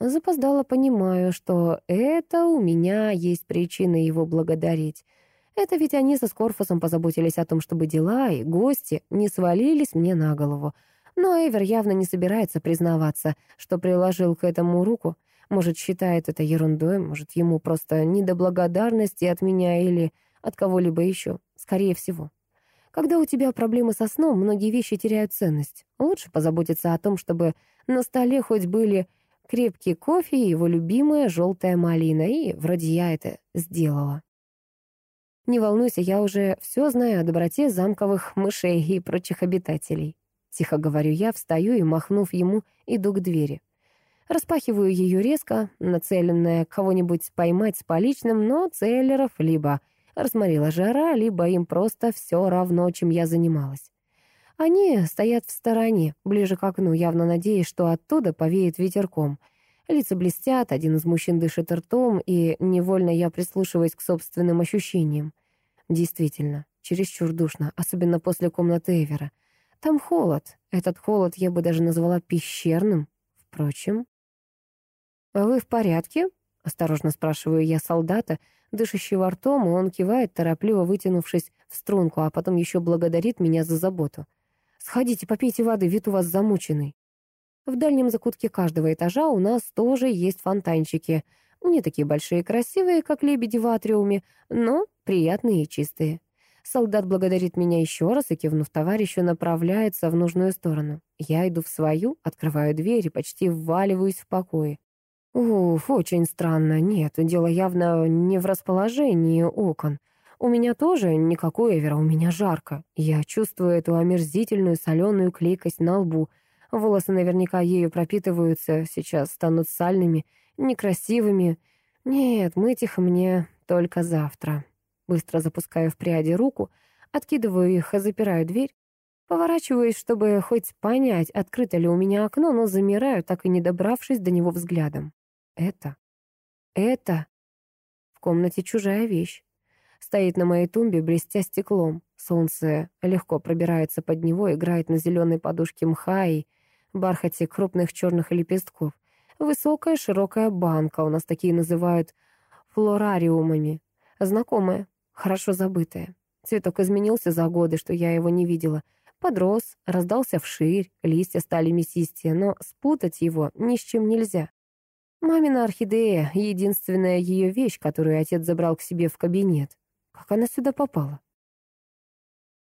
Запоздала, понимаю, что это у меня есть причины его благодарить. Это ведь они со Скорфусом позаботились о том, чтобы дела и гости не свалились мне на голову. Но Эвер явно не собирается признаваться, что приложил к этому руку. Может, считает это ерундой, может, ему просто не до благодарности от меня или от кого-либо еще. Скорее всего. Когда у тебя проблемы со сном, многие вещи теряют ценность. Лучше позаботиться о том, чтобы на столе хоть были крепкий кофе и его любимая желтая малина, и вроде я это сделала. Не волнуйся, я уже все знаю о доброте замковых мышей и прочих обитателей. Тихо говорю я, встаю и, махнув ему, иду к двери. Распахиваю ее резко, нацеленная кого-нибудь поймать с поличным, но целлеров либо Разморила жара, либо им просто все равно, чем я занималась. Они стоят в стороне, ближе к окну, явно надеясь, что оттуда повеет ветерком. Лица блестят, один из мужчин дышит ртом, и невольно я прислушиваюсь к собственным ощущениям. Действительно, чересчур душно, особенно после комнаты Эвера. Там холод. Этот холод я бы даже назвала пещерным. Впрочем... «Вы в порядке?» — осторожно спрашиваю я солдата, дышащего ртом, и он кивает, торопливо вытянувшись в струнку, а потом еще благодарит меня за заботу. «Сходите, попейте воды, вид у вас замученный». В дальнем закутке каждого этажа у нас тоже есть фонтанчики. Не такие большие и красивые, как лебеди в атриуме, но приятные и чистые. Солдат благодарит меня еще раз и, кивнув товарищу, направляется в нужную сторону. Я иду в свою, открываю дверь и почти вваливаюсь в покое. Уф, очень странно. Нет, дело явно не в расположении окон. У меня тоже никакой эвера, у меня жарко. Я чувствую эту омерзительную соленую клейкость на лбу. Волосы наверняка ею пропитываются, сейчас станут сальными, некрасивыми. Нет, мыть их мне только завтра. Быстро запускаю в пряди руку, откидываю их и запираю дверь. Поворачиваюсь, чтобы хоть понять, открыто ли у меня окно, но замираю, так и не добравшись до него взглядом. Это... Это... В комнате чужая вещь. Стоит на моей тумбе, блестя стеклом. Солнце легко пробирается под него, играет на зеленой подушке мха и бархате крупных черных лепестков. Высокая широкая банка, у нас такие называют флорариумами. Знакомая, хорошо забытая. Цветок изменился за годы, что я его не видела. Подрос, раздался вширь, листья стали мясистее, но спутать его ни с чем нельзя. Мамина орхидея — единственная ее вещь, которую отец забрал к себе в кабинет. Как она сюда попала?